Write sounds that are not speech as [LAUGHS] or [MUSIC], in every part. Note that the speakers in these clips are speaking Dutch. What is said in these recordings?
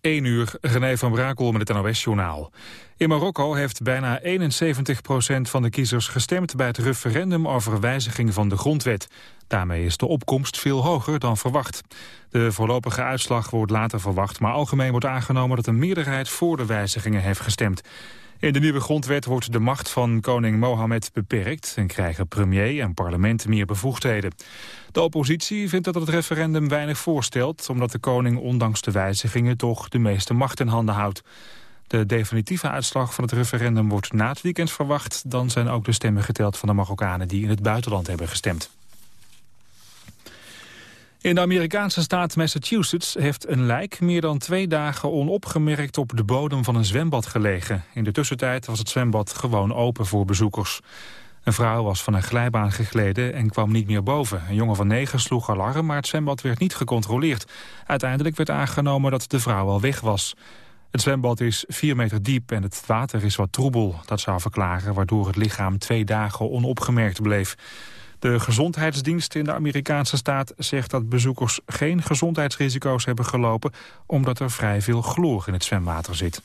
1 uur, René van Brakel met het NOS-journaal. In Marokko heeft bijna 71% van de kiezers gestemd... bij het referendum over wijziging van de grondwet. Daarmee is de opkomst veel hoger dan verwacht. De voorlopige uitslag wordt later verwacht... maar algemeen wordt aangenomen dat een meerderheid voor de wijzigingen heeft gestemd. In de nieuwe grondwet wordt de macht van koning Mohammed beperkt... en krijgen premier en parlement meer bevoegdheden. De oppositie vindt dat het referendum weinig voorstelt... omdat de koning ondanks de wijzigingen toch de meeste macht in handen houdt. De definitieve uitslag van het referendum wordt na het weekend verwacht. Dan zijn ook de stemmen geteld van de Marokkanen die in het buitenland hebben gestemd. In de Amerikaanse staat Massachusetts heeft een lijk meer dan twee dagen onopgemerkt op de bodem van een zwembad gelegen. In de tussentijd was het zwembad gewoon open voor bezoekers. Een vrouw was van een glijbaan gegleden en kwam niet meer boven. Een jongen van negen sloeg alarm, maar het zwembad werd niet gecontroleerd. Uiteindelijk werd aangenomen dat de vrouw al weg was. Het zwembad is 4 meter diep en het water is wat troebel. Dat zou verklaren waardoor het lichaam twee dagen onopgemerkt bleef. De gezondheidsdienst in de Amerikaanse staat zegt dat bezoekers geen gezondheidsrisico's hebben gelopen... omdat er vrij veel chloor in het zwemwater zit.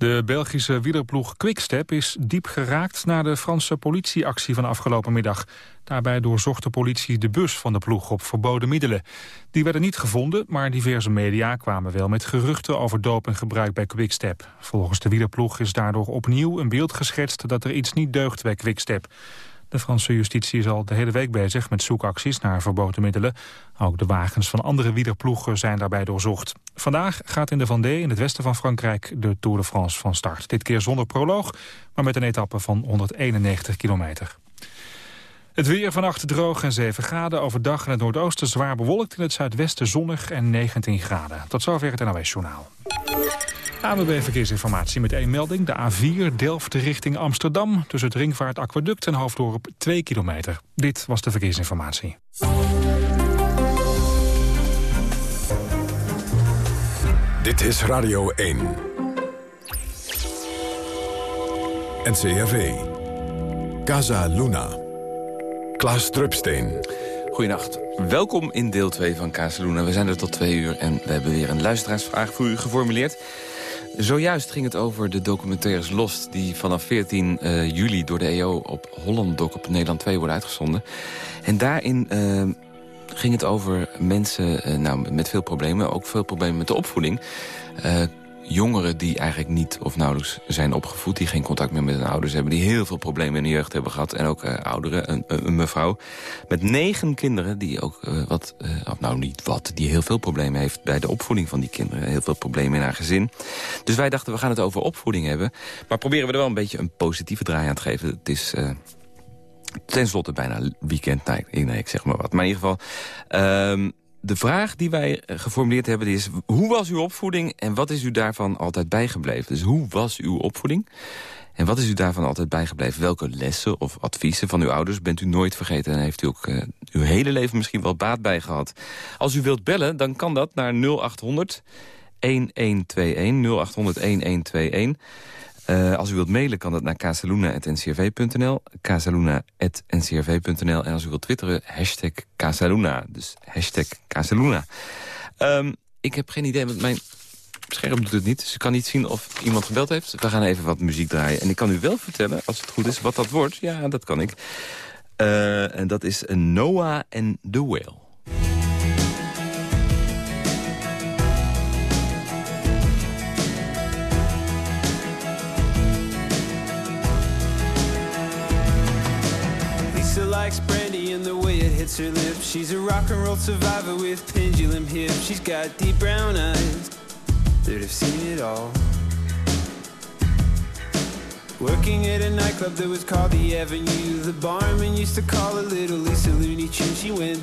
De Belgische wielerploeg Quickstep is diep geraakt na de Franse politieactie van afgelopen middag. Daarbij doorzocht de politie de bus van de ploeg op verboden middelen. Die werden niet gevonden, maar diverse media kwamen wel met geruchten over dopinggebruik bij Quickstep. Volgens de wielerploeg is daardoor opnieuw een beeld geschetst dat er iets niet deugt bij Quickstep. De Franse justitie is al de hele week bezig met zoekacties naar verboden middelen. Ook de wagens van andere wielerploegen zijn daarbij doorzocht. Vandaag gaat in de Vendée in het westen van Frankrijk de Tour de France van start. Dit keer zonder proloog, maar met een etappe van 191 kilometer. Het weer vannacht droog en 7 graden. Overdag in het noordoosten zwaar bewolkt. In het zuidwesten zonnig en 19 graden. Tot zover het NOS Journaal. AWB Verkeersinformatie met één melding. De A4 Delft richting Amsterdam. Tussen het Ringvaart Aquaduct en Hoofddorp 2 kilometer. Dit was de verkeersinformatie. Dit is Radio 1. NCRV. Casa Luna. Klaas Drupsteen. Goedenacht. Welkom in deel 2 van Casa Luna. We zijn er tot twee uur en we hebben weer een luisteraarsvraag voor u geformuleerd. Zojuist ging het over de documentaires Lost... die vanaf 14 uh, juli door de EO op Holland Doc op Nederland 2 worden uitgezonden. En daarin uh, ging het over mensen uh, nou, met veel problemen. Ook veel problemen met de opvoeding jongeren die eigenlijk niet of nauwelijks zijn opgevoed... die geen contact meer met hun ouders hebben... die heel veel problemen in de jeugd hebben gehad. En ook uh, ouderen, een, een, mevrouw met negen kinderen... die ook uh, wat, uh, of nou niet wat, die heel veel problemen heeft... bij de opvoeding van die kinderen. Heel veel problemen in haar gezin. Dus wij dachten, we gaan het over opvoeding hebben. Maar proberen we er wel een beetje een positieve draai aan te geven. Het is... Ten slotte bijna weekend, nee, nee, ik zeg maar wat. Maar in ieder geval, um, de vraag die wij eh, geformuleerd hebben is... hoe was uw opvoeding en wat is u daarvan altijd bijgebleven? Dus hoe was uw opvoeding en wat is u daarvan altijd bijgebleven? Welke lessen of adviezen van uw ouders bent u nooit vergeten... en heeft u ook uh, uw hele leven misschien wel baat bij gehad? Als u wilt bellen, dan kan dat naar 0800 1121 0800 1121. Uh, als u wilt mailen kan dat naar casaluna.ncrv.nl. Casaluna.ncrv.nl. En als u wilt twitteren, hashtag Casaluna. Dus hashtag Casaluna. Um, ik heb geen idee, want mijn scherm doet het niet. Dus ik kan niet zien of iemand gebeld heeft. We gaan even wat muziek draaien. En ik kan u wel vertellen, als het goed is, wat dat wordt. Ja, dat kan ik. Uh, en dat is Noah and the Whale. Her lips. She's a rock and roll survivor with pendulum hips. She's got deep brown eyes that have seen it all. Working at a nightclub that was called the Avenue. The barman used to call her Little Lisa Looney Tune. She went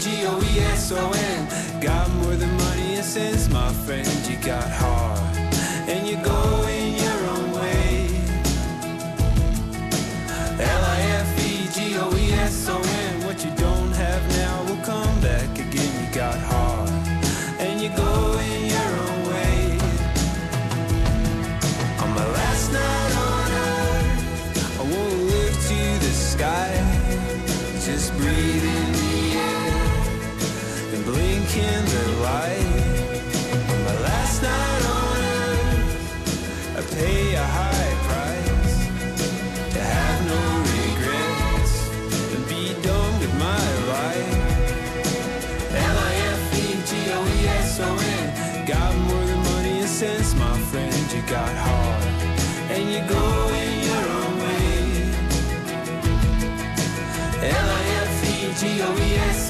L-I-F-E-G-O-E-S-O-N Got more than money and sense, my friend You got heart, and you go in your own way. L-I-F-E-G-O-E-S-O-N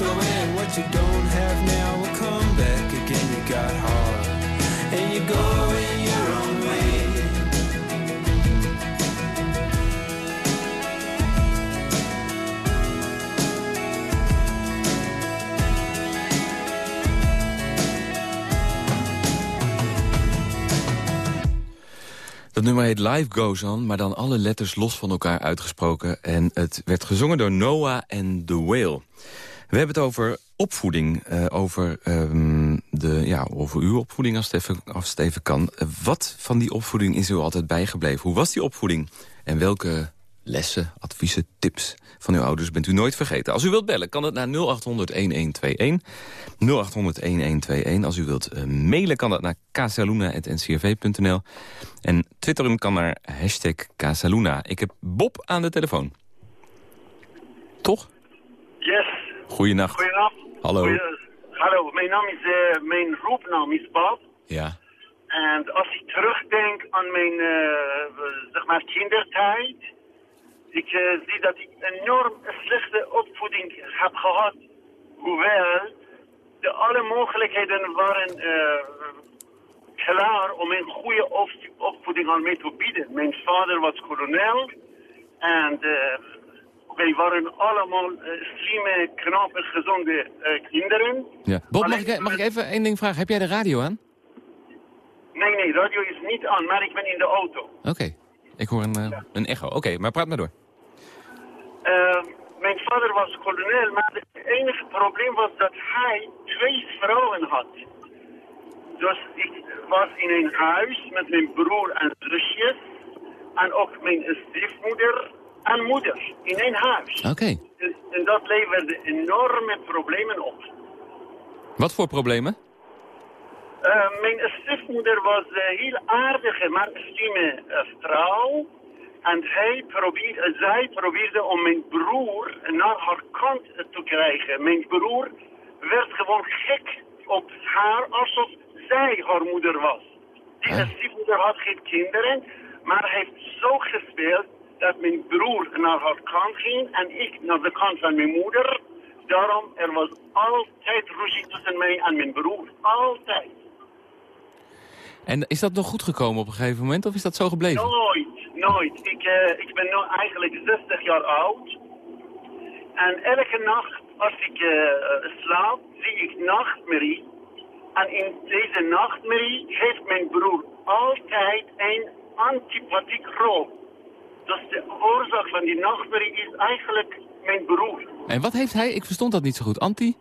L-I-F-E-G-O-E-S-O-N What you don't have now will come back again You got heart And you go in your own way Dat nummer heet Life Goes On, maar dan alle letters los van elkaar uitgesproken. En het werd gezongen door Noah en The Whale. We hebben het over opvoeding, eh, over, ehm, de, ja, over uw opvoeding als het even, als het kan. Wat van die opvoeding is u altijd bijgebleven? Hoe was die opvoeding? En welke lessen, adviezen, tips van uw ouders bent u nooit vergeten? Als u wilt bellen, kan het naar 0800-1121. 0800-1121. Als u wilt eh, mailen, kan dat naar casaluna.ncrv.nl. En twitteren kan naar hashtag Casaluna. Ik heb Bob aan de telefoon. Toch? Goedenavond. Hallo. Hallo, mijn naam is, eh, mijn roepnaam is Bob. Ja. En als ik terugdenk aan mijn, eh, zeg maar, kindertijd, ik eh, zie dat ik enorm slechte opvoeding heb gehad. Hoewel, de alle mogelijkheden waren klaar om een goede op- opvoeding aan mij te bieden. Mijn vader was kolonel en eh, wij waren allemaal eh, slimme, knappe, gezonde eh, kinderen. ja. Bob, mag ik, mag ik even één ding vragen? Heb jij de radio aan? Nee, nee, radio is niet aan, maar ik ben in de auto. Oké. Ik hoor een, eh, een echo. Oké, maar praat maar door. Eh, mijn vader was kolonel, maar het enige probleem was dat hij twee vrouwen had. Dus ik was in een huis met mijn broer en zusjes. En ook mijn stiefmoeder en moeder in één huis. Oké. En, en dat leverde enorme problemen op. Wat voor problemen? Eh, mijn stiefmoeder was een heel aardige, maar slimme eh, vrouw. En hij probeerde, zij probeerde om mijn broer naar haar kant te krijgen. Mijn broer werd gewoon gek op haar alsof zij haar moeder was. Die stiefmoeder had geen kinderen, maar heeft zo gespeeld dat mijn broer naar haar kant ging en ik naar de kant van mijn moeder. Daarom, er was altijd ruzie tussen mij en mijn broer. Altijd. En is dat nog goed gekomen op een gegeven moment, of is dat zo gebleven? Nooit, nooit. Ik, eh, ik ben nu eigenlijk 60 jaar oud. En elke nacht als ik eh, slaap, zie ik nachtmerrie. En in deze nachtmerrie heeft mijn broer altijd een antipathiek rol. Dus de oorzaak van die nachtmerrie is eigenlijk mijn broer. En wat heeft hij? Ik verstond dat niet zo goed. Anti?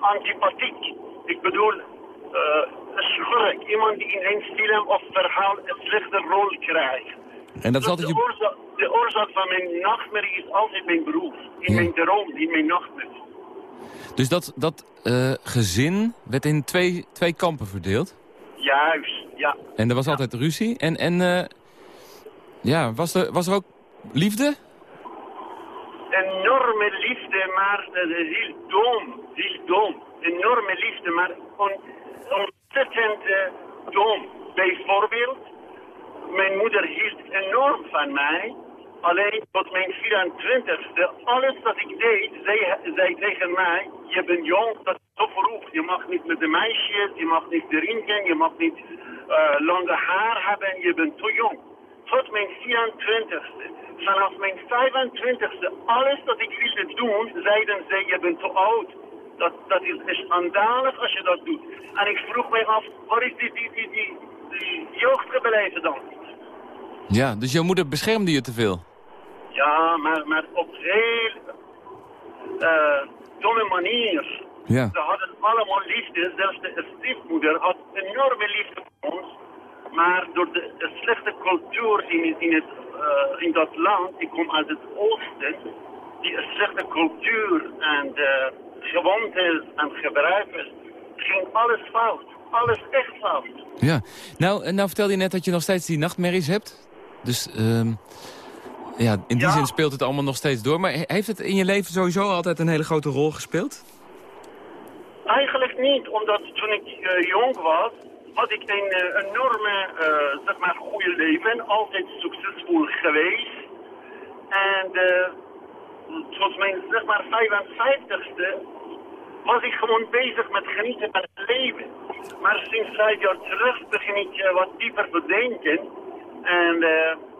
Antipathiek. Ik bedoel, eh een schurk. Iemand die in een film of verhaal een slechte rol krijgt. En dat is Dus altijd de, je... oorzaak, de oorzaak van mijn nachtmerrie is altijd mijn broer. In Ja. mijn droom, in mijn nachtmerrie. Dus dat, dat eh, gezin werd in twee, twee kampen verdeeld. Juist, ja. En er was altijd ruzie. En, en eh, ja, was er, was er ook liefde? enorme liefde, maar heel dom. Heel dom. Enorme liefde, maar on, ontzettend uh, dom. Bijvoorbeeld, mijn moeder hield enorm van mij. Alleen tot mijn 24ste, alles wat ik deed, zei, zei tegen mij, je bent jong, dat is zo vroeg. Je mag niet met de meisjes, je mag niet drinken, je mag niet uh, lange haar hebben, je bent te jong. Tot mijn 24ste. Vanaf mijn 25ste, alles wat ik wilde doen, zeiden ze, je bent te oud. Dat, dat is, schandalig als je dat doet. En ik vroeg mij af, waar is die, die, die, die, die dan? Ja, dus jouw moeder beschermde je te veel? Ja, maar, maar op heel uh, domme manier. Ja. Ze hadden allemaal liefde. Zelfs de stiefmoeder had enorme liefde voor ons. Maar door de, de slechte cultuur in, in, het, uh, in dat land, ik kom uit het oosten, die slechte cultuur en de gewoontes en gebruiken, ging alles fout. Alles echt fout. Ja, nou, nou vertelde je net dat je nog steeds die nachtmerries hebt. Dus um, ja, in die Ja. zin speelt het allemaal nog steeds door. Maar he- heeft het in je leven sowieso altijd een hele grote rol gespeeld? Eigenlijk niet, omdat toen ik uh, jong was, had ik een uh, enorme, uh, zeg maar, goede leven. Altijd succesvol geweest. En tot mijn, zeg maar, 55ste was ik gewoon bezig met genieten van het leven. Maar sinds vijf jaar terug begin ik wat dieper te denken. En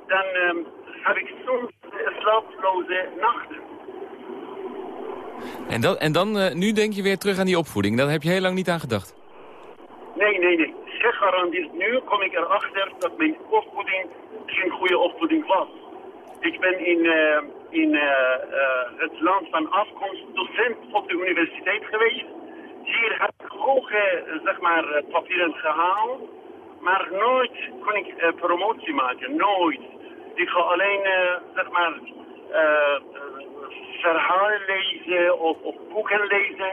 dan heb ik soms slaaploze nachten. En dan, en dan uh, nu denk je weer terug aan die opvoeding. Daar heb je heel lang niet aan gedacht. Nee, nee, nee. Gegarandeerd nu kom ik erachter dat mijn opvoeding geen goede opvoeding was. Ik ben in, uh, in uh, het land van afkomst docent op de universiteit geweest. Hier heb ik hoge zeg maar, papieren gehaald. Maar nooit kon ik promotie maken. Nooit. Ik ga alleen zeg maar verhalen lezen of, boeken lezen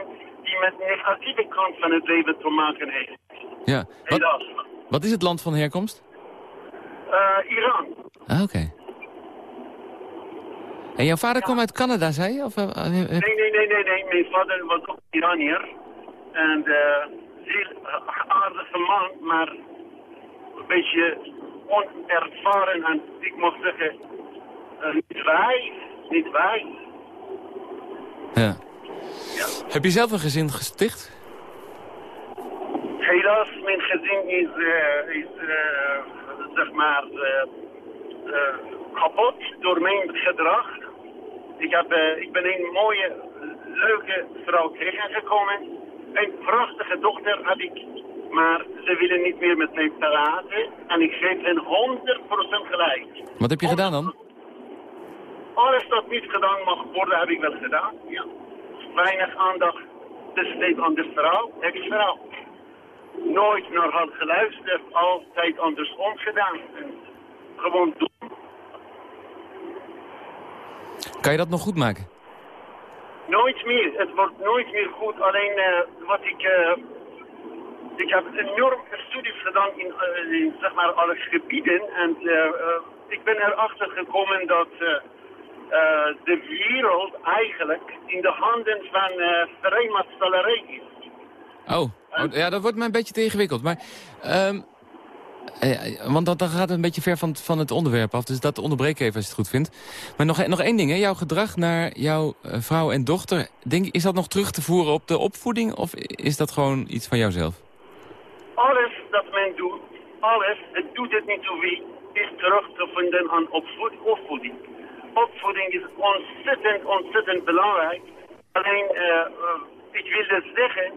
die met negatieve kant van het leven te maken heeft. Ja. Wat, wat is het land van herkomst? Uh, Iran. Ah, oké. Okay. En jouw vader ja. kwam uit Canada, zei je? Of, uh, uh, nee, nee, nee, nee, nee. Mijn vader was ook Iranier. En heel aardige man, maar een beetje onervaren en ik mag zeggen, niet wijs. Niet wijs. Ja. Ja. Heb je zelf een gezin gesticht? Helaas, mijn gezin is, uh, is uh, zeg maar, uh, kapot door mijn gedrag. Ik, heb, ik ben een mooie, leuke vrouw tegengekomen. Een prachtige dochter heb ik, maar ze willen niet meer met mij praten. En ik geef hen 100% gelijk. Wat heb je gedaan dan? Alles dat niet gedaan mag worden, heb ik wel gedaan. Ja. Weinig aandacht besteed aan heb ik vrouw. Nooit naar haar geluisterd, altijd andersom gedaan. Gewoon doen. Kan je dat nog goed maken? Nooit meer. Het wordt nooit meer goed. Alleen uh, wat ik... Uh, ik heb enorm studies gedaan in, uh, in zeg maar alle gebieden. En ik ben erachter gekomen dat... Uh, de wereld eigenlijk in de handen van uh, vrijmaatstellerij is. Oh. oh, ja, dat wordt me een beetje te ingewikkeld. Maar, um, eh, want dat, dan gaat het een beetje ver van, van het onderwerp af. Dus dat onderbreek ik even als je het goed vindt. Maar nog, nog één ding, hè. jouw gedrag naar jouw vrouw en dochter... Denk, is dat nog terug te voeren op de opvoeding? Of is dat gewoon iets van jouzelf? Alles dat men doet, alles, het doet het niet toe wie... is terug te vinden aan opvoed, opvoeding opvoeding is ontzettend, ontzettend belangrijk. Alleen, uh, uh, ik wilde zeggen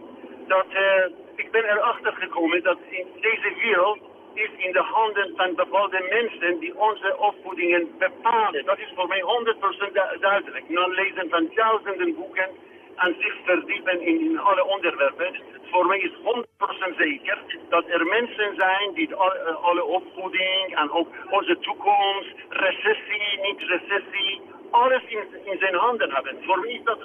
dat uh, ik ben erachter gekomen dat in deze wereld is in de handen van bepaalde mensen die onze opvoedingen bepalen. Dat is voor mij 100% du duidelijk. Na lezen van duizenden boeken en zich verdiepen in, in alle onderwerpen. Voor mij is 100% zeker dat er mensen zijn die alle, alle opvoeding en ook onze toekomst, recessie, niet recessie, alles in, in zijn handen hebben. Voor mij is dat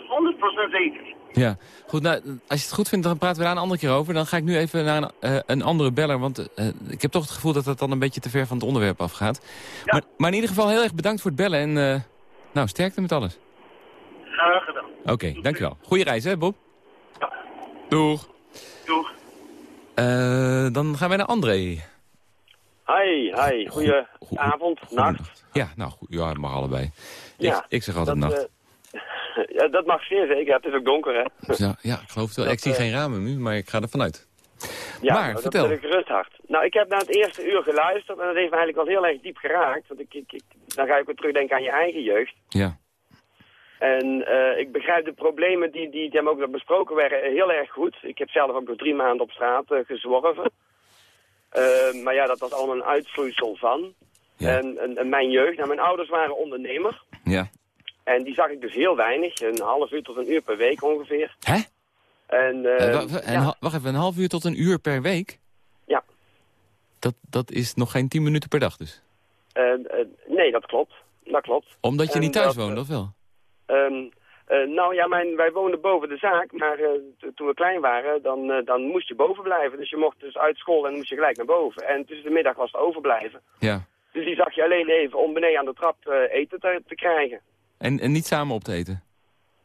100% zeker. Ja, goed. Nou, als je het goed vindt, dan praten we daar een andere keer over. Dan ga ik nu even naar een, uh, een andere beller, want uh, ik heb toch het gevoel dat het dan een beetje te ver van het onderwerp afgaat. Ja. Maar, maar, in ieder geval heel erg bedankt voor het bellen en uh, nou, sterkte met alles. Graag gedaan. Oké, dankjewel. Goeie reis, hè, Bob? Ja. Doeg. Doeg. Eh, dan gaan wij naar André. Hi, hi. Goeie Goe- avond, nacht. Ja, nou, goed, ja, het mag allebei. Ik, Ja, ik zeg altijd Dat, nacht. eh, [LAUGHS] ja, dat mag zeer zeker. Het is ook donker, hè? Ja, ja, ik geloof het wel. dat, ik zie eh, geen ramen nu, maar ik ga ervan uit. Ja, Maar, dat vertel. ben ik gerust hard. Nou, ik heb naar het eerste uur geluisterd en dat heeft me eigenlijk wel heel erg diep geraakt. Want ik, ik, ik- dan ga ik weer terugdenken aan je eigen jeugd. Ja. En eh, ik begrijp de problemen die, die, hem ook besproken werden heel erg goed. Ik heb zelf ook nog drie maanden op straat eh, gezworven. Eh, maar ja, dat was allemaal een uitvloeisel van. Ja. En, en, en mijn jeugd, nou, mijn ouders waren ondernemer. Ja. En die zag ik dus heel weinig, een half uur tot een uur per week ongeveer. Hè? En, Eh, eh, wa- en ja, wacht even, een half uur tot een uur per week? Ja. Dat, dat is nog geen tien minuten per dag dus? eh, eh, nee, dat klopt. Dat klopt. Omdat je niet thuis dat, woont, eh, of wel? Ehm, eh, nou ja, mijn, wij woonden boven de zaak, maar eh, toen we klein waren, dan, eh, dan moest je boven blijven. Dus je mocht dus uit school en dan moest je gelijk naar boven. En tussen de middag was het overblijven. Ja. Dus die zag je alleen even om beneden aan de trap eten te, te krijgen. En, en niet samen op te eten?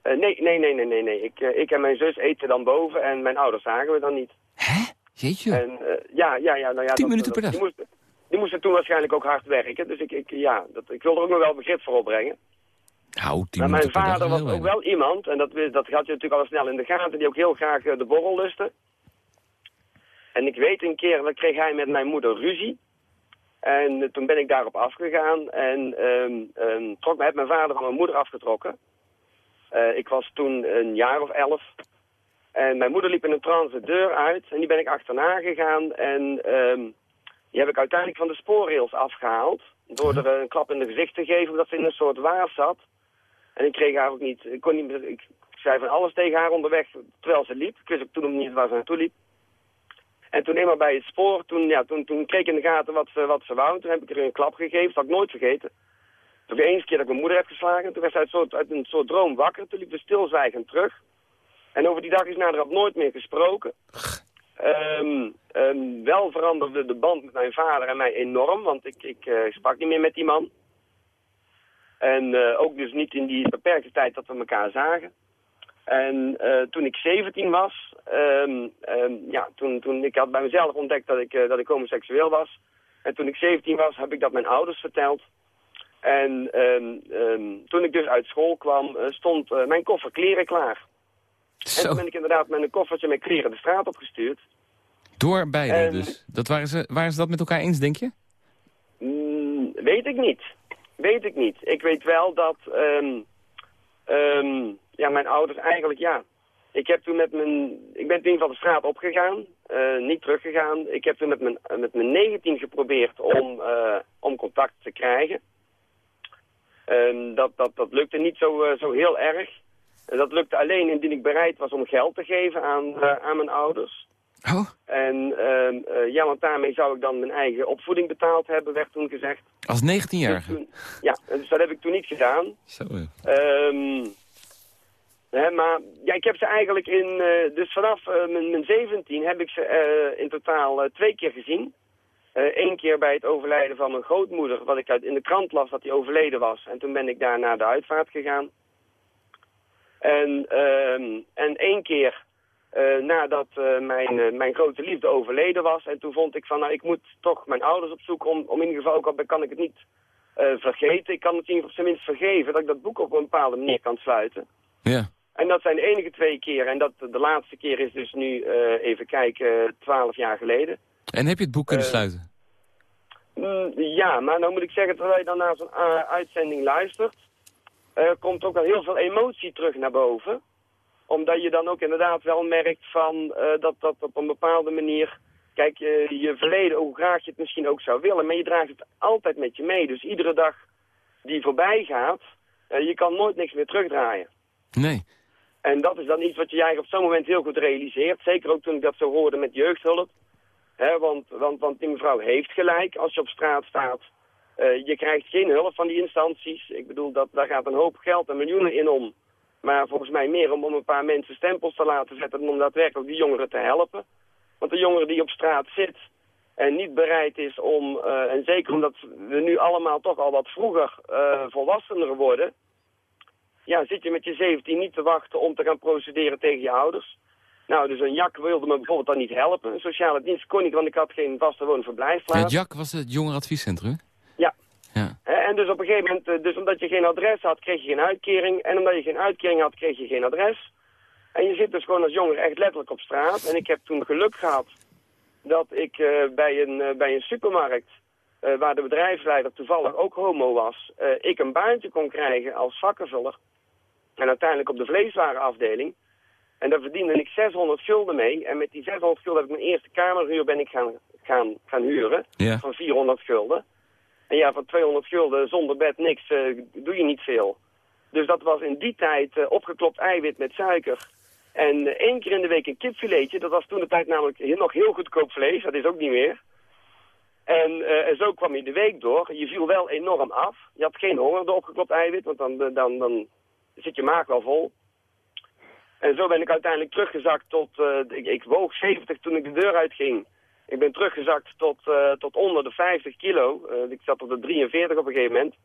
Nee, nee, nee, nee, nee. nee. Ik, ik en mijn zus eten dan boven en mijn ouders zagen we dan niet. Hè? Jeetje. En ja, ja, ja. Nou ja Tien dat- minuten per dag? Die moesten, die moesten toen waarschijnlijk ook hard werken. Dus ik, ik, ja, dat, ik wil er ook nog wel begrip voor opbrengen. Nou, Maar mijn vader was ook weinig. wel iemand, en dat, dat had je natuurlijk al snel in de gaten, die ook heel graag eh, de borrel lustte. En ik weet een keer, dan kreeg hij met mijn moeder ruzie. En eh, toen ben ik daarop afgegaan en ehm, ehm, trok, heb mijn vader van mijn moeder afgetrokken. Eh, ik was toen een jaar of elf. En mijn moeder liep in een trance de deur uit en die ben ik achterna gegaan. En ehm, die heb ik uiteindelijk van de spoorrails afgehaald. Door er een klap in het gezicht te geven, omdat ze in een soort waas zat. En ik kreeg haar ook niet, ik kon niet ik zei van alles tegen haar onderweg terwijl ze liep. Ik wist ook toen nog niet waar ze naartoe liep. En toen eenmaal bij het spoor, toen, ja, toen, toen kreeg ik in de gaten wat ze, wat ze wou. Toen heb ik er een klap gegeven, dat had ik nooit vergeten. Toen de eens keer dat ik mijn moeder heb geslagen. Toen werd ze uit, uit een soort droom wakker. Toen liep ze stilzwijgend terug. En over die dag is naderhand nooit meer gesproken. Ehm, ehm, wel veranderde de band met mijn vader en mij enorm, want ik, ik eh, sprak niet meer met die man. En eh, ook dus niet in die beperkte tijd dat we elkaar zagen. En eh, toen ik 17 was, ehm, ehm, ja, toen, toen ik had bij mezelf ontdekt dat ik, eh, dat ik homoseksueel was. En toen ik 17 was, heb ik dat mijn ouders verteld. En ehm, toen ik dus uit school kwam, stond mijn koffer kleren klaar. En toen ben ik inderdaad met een koffertje met kleren de straat opgestuurd. door beide en- dus. Dat waren, ze, waren ze dat met elkaar eens, denk je? Mm, weet ik niet. Weet ik niet. Ik weet wel dat ehm, ehm, ja, mijn ouders eigenlijk, ja... Ik, heb toen met mijn, ik ben toen van de straat opgegaan, eh, niet teruggegaan. Ik heb toen met mijn, met mijn 19 geprobeerd om, eh, om contact te krijgen. Ehm, dat, dat, dat lukte niet zo, eh, zo heel erg. Dat lukte alleen indien ik bereid was om geld te geven aan, eh, aan mijn ouders. Oh, En ehm, eh, ja, want daarmee zou ik dan mijn eigen opvoeding betaald hebben, werd toen gezegd. als Dus 19-jarige. toen- ja, dus dat heb ik toen niet gedaan. Zo. Ehm, hè, maar ja, ik heb ze eigenlijk in, eh, dus vanaf eh, mijn, mijn 17 heb ik ze in totaal twee keer gezien. Eén keer bij het overlijden van mijn grootmoeder, wat ik uit, in de krant las dat hij overleden was. En toen ben ik daar naar de uitvaart gegaan. En, ehm, en één keer eh, nadat eh, mijn, eh, mijn grote liefde overleden was. En toen vond ik van, nou, ik moet toch mijn ouders opzoeken om, om in ieder geval, ook al kan ik het niet vergeten. Ik kan het in ieder geval tenminste vergeven dat ik dat boek op een bepaalde manier kan sluiten. Ja. En dat zijn de enige twee keren. En dat, de laatste keer is dus nu, even kijken, twaalf jaar geleden. En heb je het boek kunnen sluiten? Mm, ja, maar dan moet ik zeggen, terwijl je dan naar zo'n uitzending luistert, komt ook wel heel veel emotie terug naar boven. Omdat je dan ook inderdaad wel merkt van eh, dat dat op een bepaalde manier, kijk, je, je verleden, hoe graag je het misschien ook zou willen, maar je draagt het altijd met je mee. Dus iedere dag die voorbij gaat, eh, je kan nooit niks meer terugdraaien. Nee. En dat is dan iets wat je eigenlijk op zo'n moment heel goed realiseert. Zeker ook toen ik dat zo hoorde met jeugdhulp. Want, want, want die mevrouw heeft gelijk als je op straat staat. Eh, je krijgt geen hulp van die instanties. Ik bedoel, dat, daar gaat een hoop geld en miljoenen in om. Maar volgens mij meer om, om een paar mensen stempels te laten zetten... dan om daadwerkelijk die jongeren te helpen. Want de jongere die op straat zit en niet bereid is om... eh, en zeker omdat we nu allemaal toch al wat vroeger eh, volwassener worden... ja, zit je met je 17 niet te wachten om te gaan procederen tegen je ouders. Nou, dus een jak wilde me bijvoorbeeld dan niet helpen. Een sociale dienst kon niet, want ik had geen vaste woonverblijfplaats. Het JAK was het jongerenadviescentrum? Ja. En dus op een gegeven moment, eh, dus omdat je geen adres had, kreeg je geen uitkering. En omdat je geen uitkering had, kreeg je geen adres. En je zit dus gewoon als jongere echt letterlijk op straat. En ik heb toen geluk gehad dat ik eh, bij, een, eh, bij een supermarkt, waar de bedrijfsleider toevallig ook homo was, ik een baantje kon krijgen als vakkenvuller. En uiteindelijk op de vleeswarenafdeling. En daar verdiende ik 600 gulden mee. En met die 600 gulden heb ik mijn eerste kamerhuur ben ik gaan, gaan, gaan huren. Ja. Van 400 gulden. En ja, van 200 gulden zonder bed niks eh, doe je niet veel. Dus dat was in die tijd eh, opgeklopt eiwit met suiker. En eh, één keer in de week een kipfiletje. Dat was toen de tijd namelijk nog heel goedkoop vlees. Dat is ook niet meer. En, en zo kwam je de week door. Je viel wel enorm af. Je had geen honger door opgeklopt eiwit, want dan, dan, dan zit je maag wel vol. En zo ben ik uiteindelijk teruggezakt tot... ik, ik woog 70 toen ik de deur uitging. Ik ben teruggezakt tot, eh, tot onder de 50 kilo. Eh, ik zat op de 43 op een gegeven moment.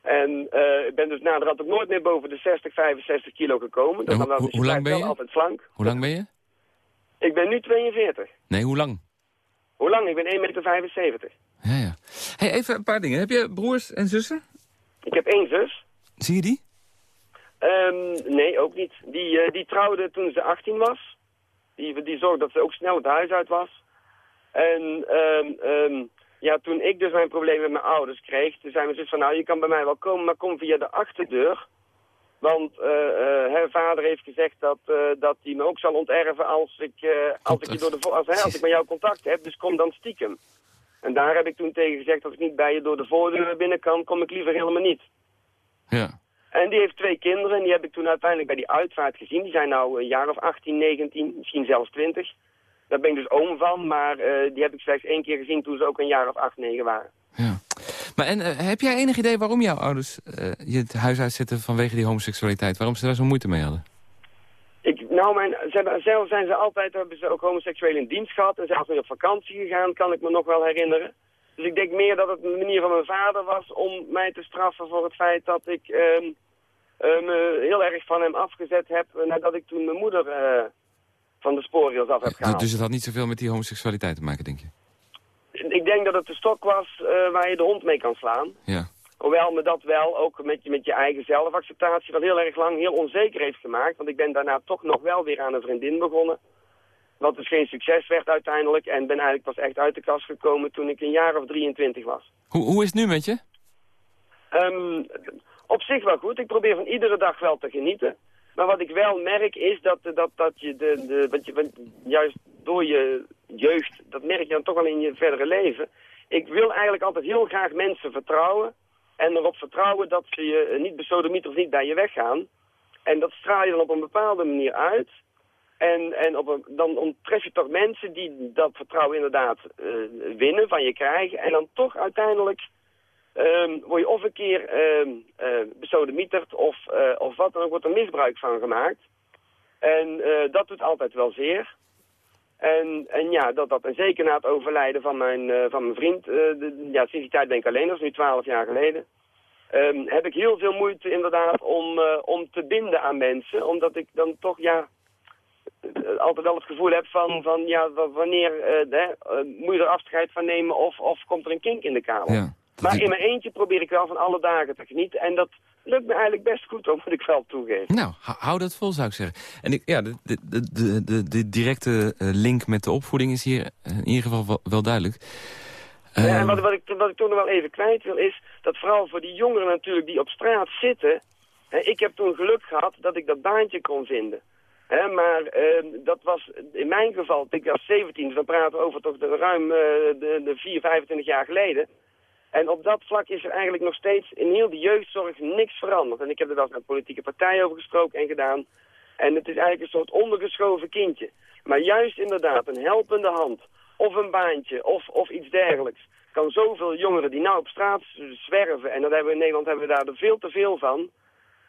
En eh, ik ben dus naderhand ook nooit meer boven de 60, 65 kilo gekomen. En Dan hoe- was hoe lang ben je? altijd slank. Hoe lang ben je? Ik ben nu 42. Nee, hoe lang? Hoe lang? Ik ben 1,75 meter. Ja, ja. Hey, even een paar dingen. Heb je broers en zussen? Ik heb één zus. Zie je die? Ehm, nee, ook niet. Die, die trouwde toen ze 18 was. Die, die zorgde dat ze ook snel het huis uit was. En ehm, ehm, ja, toen ik dus mijn probleem met mijn ouders kreeg, toen zei mijn zus van, nou, je kan bij mij wel komen, maar kom via de achterdeur. Want eh, eh, haar vader heeft gezegd dat, eh, dat hij me ook zal onterven als ik, eh, als ik, je door de, als, hè, als ik met jou contact heb. Dus kom dan stiekem. En daar heb ik toen tegen gezegd, als ik niet bij je door de voordeur binnen kan, kom ik liever helemaal niet. Ja. En die heeft twee kinderen en die heb ik toen uiteindelijk bij die uitvaart gezien. Die zijn nou een jaar of 18, 19, misschien zelfs 20. Daar ben ik dus oom van, maar eh, die heb ik slechts één keer gezien toen ze ook een jaar of 8, 9 waren. ja. Maar en, eh, heb jij enig idee waarom jouw ouders eh, je het huis uitzetten vanwege die homoseksualiteit? Waarom ze daar zo moeite mee hadden? Ik, nou, mijn, ze hebben, zelf zijn ze altijd, hebben ze ook homoseksueel in dienst gehad en zelfs mee op vakantie gegaan, kan ik me nog wel herinneren. Dus ik denk meer dat het een manier van mijn vader was om mij te straffen voor het feit dat ik ehm, eh, me heel erg van hem afgezet heb nadat ik toen mijn moeder van de spoorrails af heb gehaald. Dus het had niet zoveel met die homoseksualiteit te maken, denk je? Ik denk dat het de stok was eh, waar je de hond mee kan slaan. Ja. Hoewel me dat wel ook met je, met je eigen zelfacceptatie wel heel erg lang heel onzeker heeft gemaakt. Want ik ben daarna toch nog wel weer aan een vriendin begonnen. Wat dus geen succes werd uiteindelijk. En ben eigenlijk pas echt uit de kast gekomen toen ik een jaar of 23 was. Hoe, hoe is het nu met je? Ehm, op zich wel goed. Ik probeer van iedere dag wel te genieten. Maar wat ik wel merk is dat, dat, dat je, de, de, wat je wat juist door je jeugd, dat merk je dan toch wel in je verdere leven. Ik wil eigenlijk altijd heel graag mensen vertrouwen. En erop vertrouwen dat ze je eh, niet besodemiet of niet bij je weggaan. En dat straal je dan op een bepaalde manier uit. En, en op een, dan onttref je toch mensen die dat vertrouwen inderdaad eh, winnen, van je krijgen. En dan toch uiteindelijk ehm, word je of een keer eh, besodemieterd of, eh, of wat dan wordt er misbruik van gemaakt. En eh, dat doet altijd wel zeer. En, en ja, dat, dat, en zeker na het overlijden van mijn, van mijn vriend, ja, sinds die tijd ben ik alleen, dat is nu twaalf jaar geleden, ehm, heb ik heel veel moeite inderdaad om, om te binden aan mensen. Omdat ik dan toch, ja, altijd wel het gevoel heb van, van ja, wa- wanneer moet je er afscheid van nemen of, of komt er een kink in de kabel. Ja. Maar in mijn eentje probeer ik wel van alle dagen te genieten. En dat lukt me eigenlijk best goed, dat moet ik wel toegeven. Nou, hou, dat vol, zou ik zeggen. En ik, ja, de, de, de, de, directe eh, link met de opvoeding is hier eh, in ieder geval wel, wel duidelijk. Ja, en Ehm, wat, wat, ik, wat ik toen nog wel even kwijt wil is dat vooral voor die jongeren natuurlijk die op straat zitten. Hè, ik heb toen geluk gehad dat ik dat baantje kon vinden. Hè, maar eh, dat was in mijn geval, ik was 17, dus dan praten we over toch de, ruim eh, de, de 4, 25 jaar geleden. En op dat vlak is er eigenlijk nog steeds in heel de jeugdzorg niks veranderd. En ik heb er wel met politieke partijen over gesproken en gedaan. En het is eigenlijk een soort ondergeschoven kindje. Maar juist inderdaad een helpende hand of een baantje of, of iets dergelijks kan zoveel jongeren die nou op straat zwerven, en dat hebben we in Nederland hebben we daar veel te veel van,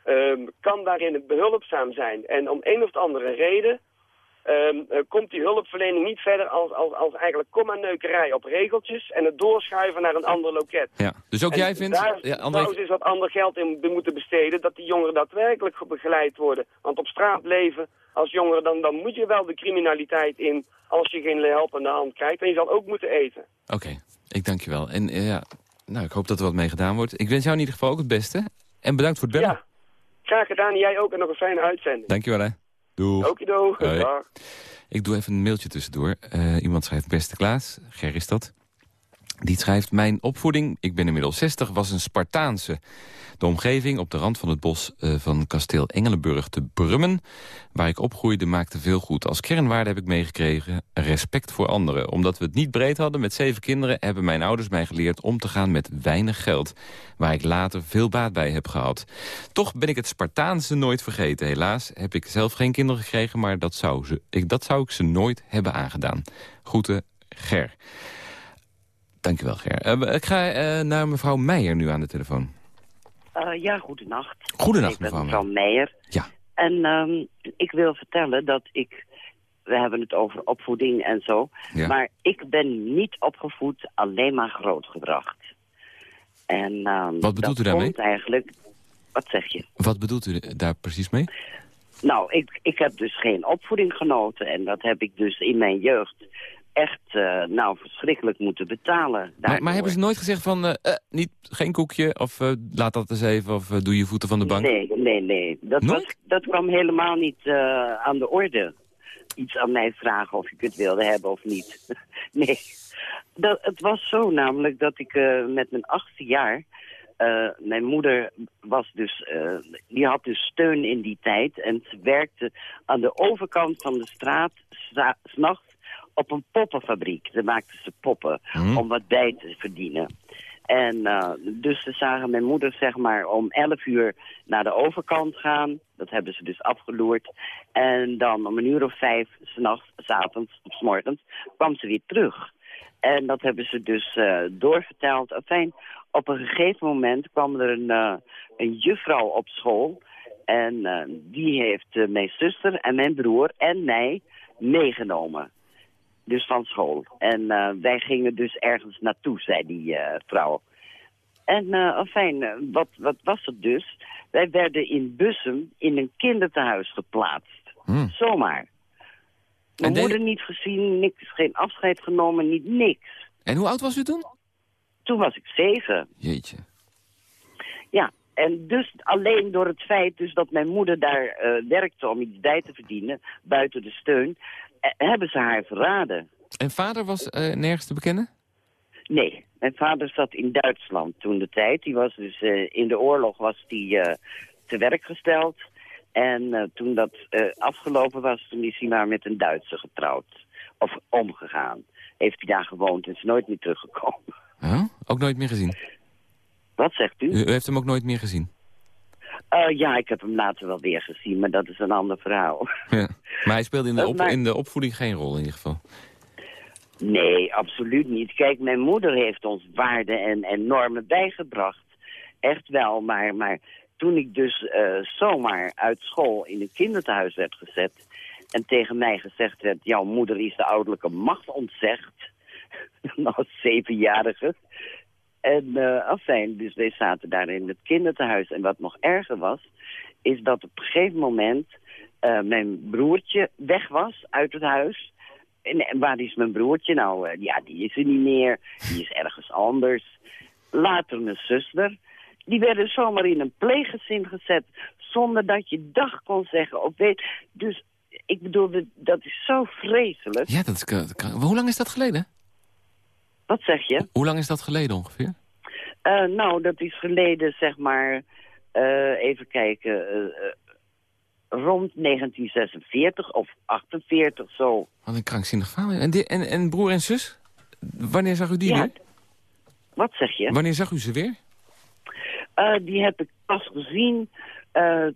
ehm, kan daarin behulpzaam zijn. En om een of andere reden ehm, eh, komt die hulpverlening niet verder als, als, als eigenlijk komma-neukerij op regeltjes en het doorschuiven naar een ander loket. Ja. Dus ook En jij vindt... Daar Ja, André, eens wat ander geld in moeten besteden, dat die jongeren daadwerkelijk begeleid worden. Want op straat leven als jongere, dan, dan moet je wel de criminaliteit in als je geen helpende hand krijgt. En je zal ook moeten eten. Oké, ik dank je wel. En eh, ja, nou, ik hoop dat er wat mee gedaan wordt. Ik wens jou in ieder geval ook het beste. En bedankt voor het bellen. Ja, graag gedaan. Jij ook en nog een fijne uitzending. Dank je wel, hè. Doei. Okido. Dag. Ik doe even een mailtje tussendoor. Eh, iemand schrijft, beste Klaas, Ger is dat. Die schrijft, mijn opvoeding, ik ben inmiddels 60, was een Spartaanse. De omgeving op de rand van het bos eh, van kasteel Engelenburg te Brummen... waar ik opgroeide, maakte veel goed. Als kernwaarde heb ik meegekregen respect voor anderen. Omdat we het niet breed hadden met zeven kinderen... hebben mijn ouders mij geleerd om te gaan met weinig geld... waar ik later veel baat bij heb gehad. Toch ben ik het Spartaanse nooit vergeten. Helaas heb ik zelf geen kinderen gekregen... maar dat zou, ze, ik, dat zou ik ze nooit hebben aangedaan. Groeten, Ger. Dankjewel, Ger. Eh, ik ga eh, naar mevrouw Meijer nu aan de telefoon. Eh, ja, goedenacht. Goedenacht, ik mevrouw mevrouw Meijer. Ja. En ehm, ik wil vertellen dat ik... We hebben het over opvoeding en zo. Ja. Maar ik ben niet opgevoed, alleen maar grootgebracht. En, ehm, Wat bedoelt u daarmee? eigenlijk... Wat zeg je? Wat bedoelt u daar precies mee? Nou, ik, ik heb dus geen opvoeding genoten. En dat heb ik dus in mijn jeugd echt, eh, nou, verschrikkelijk moeten betalen. Maar, maar hebben ze nooit gezegd van, eh, eh, niet, geen koekje, of laat dat eens even, of doe je voeten van de bank? Nee, nee, nee. Dat, Nooit? was, dat kwam helemaal niet aan de orde. Iets aan mij vragen of ik het wilde hebben of niet. [LAUGHS] nee. Dat, het was zo namelijk dat ik met mijn achtste jaar... mijn moeder was dus, die had dus steun in die tijd. En ze werkte aan de overkant van de straat, s'nachts, op een poppenfabriek. Daar maakten ze poppen Hm. om wat bij te verdienen. En eh, dus ze zagen mijn moeder zeg maar om 11 uur naar de overkant gaan. Dat hebben ze dus afgeloerd. En dan om een uur of vijf, s'nachts, s'avonds of s morgens, kwam ze weer terug. En dat hebben ze dus eh, doorverteld. Enfin, op een gegeven moment kwam er een, eh, een juffrouw op school. En die heeft mijn zuster en mijn broer en mij meegenomen. Dus van school. En eh, wij gingen dus ergens naartoe, zei die eh, vrouw. En uh, fijn, wat, wat was het dus? Wij werden in Bussum in een kinderthuis geplaatst. Hm. Zomaar. Mijn moeder niet gezien, niks, geen afscheid genomen, niet niks. En hoe oud was u toen? Toen was ik zeven. Jeetje. Ja, en dus alleen door het feit dus dat mijn moeder daar eh, werkte om iets bij te verdienen, buiten de steun, eh, hebben ze haar verraden. En vader was eh, nergens te bekennen? Nee, mijn vader zat in Duitsland toen de tijd. Die was dus in de oorlog was die te werk gesteld. En toen dat afgelopen was, toen is hij maar met een Duitser getrouwd. Of omgegaan. Heeft hij daar gewoond en is nooit meer teruggekomen. Huh? Ook nooit meer gezien? Wat zegt u? U, heeft hem ook nooit meer gezien? Eh, ja, ik heb hem later wel weer gezien, maar dat is een ander verhaal. [LAUGHS] Ja. Maar hij speelde in de, Eh, op, in de opvoeding geen rol in ieder geval. Nee, absoluut niet. Kijk, mijn moeder heeft ons waarden en, en normen bijgebracht. Echt wel, maar, maar toen ik dus eh, zomaar uit school in een kinderthuis werd gezet... en tegen mij gezegd werd, jouw moeder is de ouderlijke macht ontzegd... [LAUGHS] als zevenjarige. En uh, afijn, dus wij zaten daar in het kinderthuis. En wat nog erger was, is dat op een gegeven moment... eh, mijn broertje weg was uit het huis... En, waar is mijn broertje? Nou, eh, ja, die is er niet meer. Die is ergens anders. Later mijn zuster. Die werden zomaar in een pleeggezin gezet. Zonder dat je dag kon zeggen of weet. Dus ik bedoel, dat- dat is zo vreselijk. Ja, dat is, dat kan- hoe lang is dat geleden? Wat zeg je? Hoe lang is dat geleden ongeveer? Eh, nou, dat is geleden, zeg maar... eh, even kijken... eh, rond 1946 of 48 zo. Wat een krankzinnig verhaal. En, die- en, en broer en zus? Wanneer zag u die Ja. weer? Wat zeg je? Wanneer zag u ze weer? Die heb ik pas gezien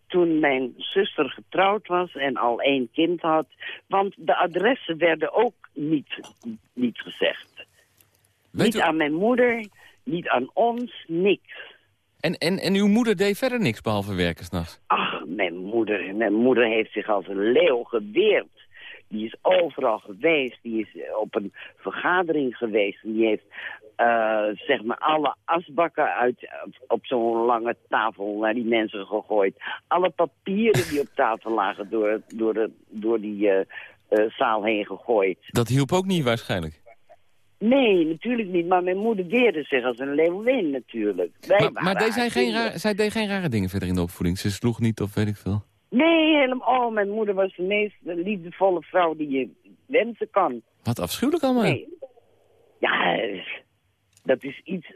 toen mijn zuster getrouwd was en al één kind had. Want de adressen werden ook niet, niet gezegd. Weet niet u, aan mijn moeder, niet aan ons, niks. en, en, en uw moeder deed verder niks behalve werken s'nachts? Ach, mijn moeder, mijn moeder heeft zich als een leeuw geweerd. Die is overal geweest. Die is eh, op een vergadering geweest. En die heeft eh, zeg maar alle asbakken uit, op zo'n lange tafel naar die mensen gegooid. Alle papieren die op tafel lagen door, door, de, door die eh, eh, zaal heen gegooid. Dat hielp ook niet waarschijnlijk. Nee, natuurlijk niet. Maar mijn moeder weerde zich als een leeuwin natuurlijk. Wij Maar, maar deed zij, geen raar, zij deed geen rare dingen verder in de opvoeding? Ze sloeg niet of weet ik veel? Nee, helemaal. Oh, mijn moeder was de meest liefdevolle vrouw die je wensen kan. Wat afschuwelijk allemaal. Nee. Ja, dat is iets...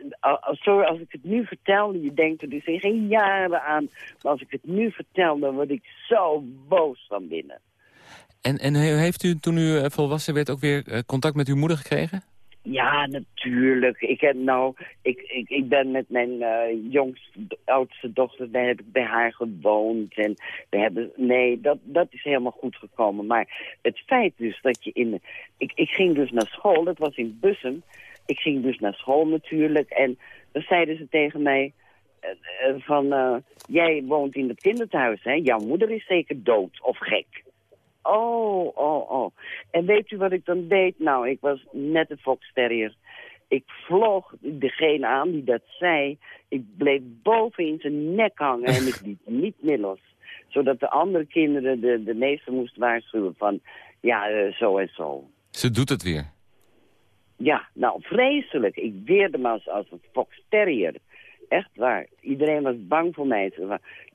Sorry, als ik het nu vertel, je denkt er dus geen jaren aan. Maar als ik het nu vertel, dan word ik zo boos van binnen. En, en he- heeft u toen u eh, volwassen werd ook weer eh, contact met uw moeder gekregen? Ja, natuurlijk. Ik, heb nou, ik, ik, ik ben met mijn eh, jongste, oudste dochter, daar heb ik bij haar gewoond. En we hebben, nee, dat, dat is helemaal goed gekomen. Maar het feit dus dat je in... Ik, ik ging dus naar school, dat was in Bussen. Ik ging dus naar school natuurlijk. En dan zeiden ze tegen mij eh, eh, van... jij woont in het kinderthuis, hè? Jouw moeder is zeker dood of gek. Oh, oh, oh. En weet u wat ik dan deed? Nou, ik was net een foxterrier. Ik vloog degene aan die dat zei. Ik bleef boven in zijn nek hangen en ik [LAUGHS] liet hem niet meer los. Zodat de andere kinderen de, de meester moesten waarschuwen van... Ja, eh, zo en zo. Ze doet het weer. Ja, nou, vreselijk. Ik weerde me als, als een foxterrier. Echt waar. Iedereen was bang voor mij.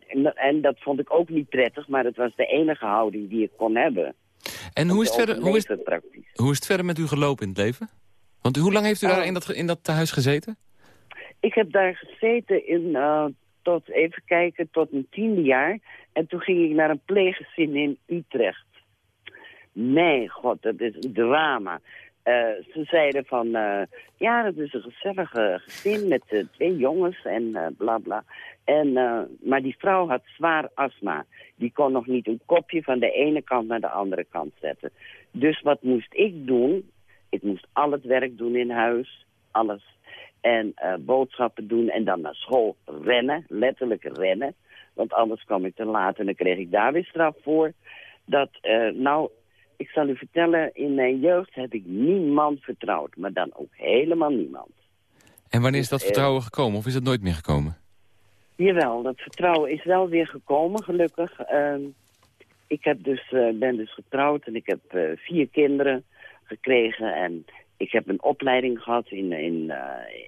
En, dat- en dat vond ik ook niet prettig, maar het was de enige houding die ik kon hebben. En hoe is, het verder, hoe, is, hoe is het verder met u gelopen in het leven? Want hoe lang heeft u daar Oh. in dat, in dat huis gezeten? Ik heb daar gezeten in, eh, tot, even kijken, tot mijn tiende jaar. En toen ging ik naar een pleeggezin in Utrecht. Nee, god, dat is een drama. Eh, ze zeiden van, eh, ja, dat is een gezellig gezin met eh, twee jongens en bla bla. En, maar die vrouw had zwaar astma. Die kon nog niet een kopje van de ene kant naar de andere kant zetten. Dus wat moest ik doen? Ik moest al het werk doen in huis, alles. En boodschappen doen en dan naar school rennen, letterlijk rennen. Want anders kwam ik te laat en dan kreeg ik daar weer straf voor. Dat, nou, ik zal u vertellen, in mijn jeugd heb ik niemand vertrouwd. Maar dan ook helemaal niemand. En wanneer is dat Eh, vertrouwen gekomen of is het nooit meer gekomen? Jawel, dat vertrouwen is wel weer gekomen, gelukkig. Ehm, ik heb dus, eh, ben dus getrouwd en ik heb eh, vier kinderen gekregen. En ik heb een opleiding gehad in, in,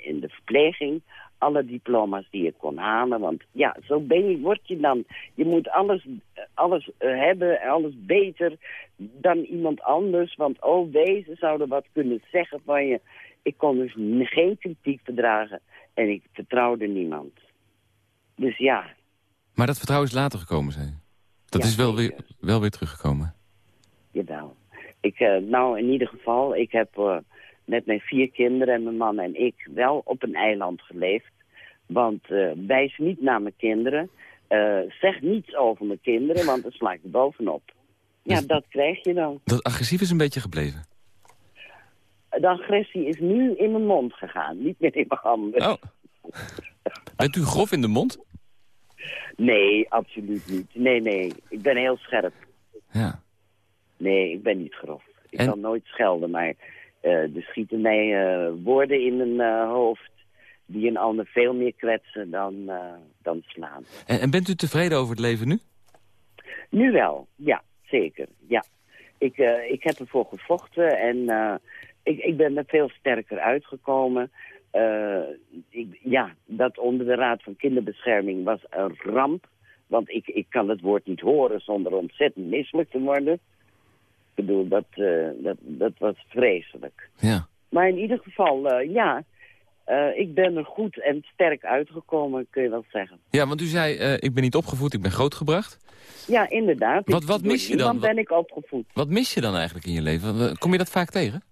in de verpleging. Alle diploma's die ik kon halen. Want ja, zo ben je, word je dan. Je moet alles, alles eh, hebben, alles beter dan iemand anders. Want oh, wezen zouden wat kunnen zeggen van je. Ik kon dus geen kritiek verdragen. En ik vertrouwde niemand. Dus ja, Maar dat vertrouwen is later gekomen, u. Dat Ja, is wel weer, wel weer teruggekomen. jawel. Ik, eh, nou, in ieder geval, ik heb eh, met mijn vier kinderen en mijn man en ik wel op een eiland geleefd. Want eh, wijs niet naar mijn kinderen. Eh, zeg niets over mijn kinderen, want dan sla ik er bovenop. Ja, Dus- dat krijg je dan. Dat agressief is een beetje gebleven. De agressie is nu in mijn mond gegaan, niet meer in mijn handen. Oh. Bent u grof in de mond? Nee, absoluut niet. Nee, nee, ik ben heel scherp. Ja. Nee, ik ben niet grof. Ik En- kan nooit schelden, maar er schieten mij eh, woorden in mijn eh, hoofd... die een ander veel meer kwetsen dan, eh, dan slaan. En, en bent u tevreden over het leven nu? Nu wel, ja, zeker, ja. Ik, eh, ik heb ervoor gevochten en eh, ik, ik ben er veel sterker uitgekomen. Eh, ik, ja, dat onder de Raad van Kinderbescherming was een ramp. Want ik, ik kan het woord niet horen zonder ontzettend misselijk te worden. Ik bedoel, dat, eh, dat, dat was vreselijk. Ja. Maar in ieder geval, eh, ja, eh, ik ben er goed en sterk uitgekomen, kun je wel zeggen. Ja, want u zei, ik ben niet opgevoed, ik ben grootgebracht. Ja, inderdaad. Wat- wat mis je dan? ben ik opgevoed. Wat mis je dan eigenlijk in je leven? Kom je dat vaak tegen?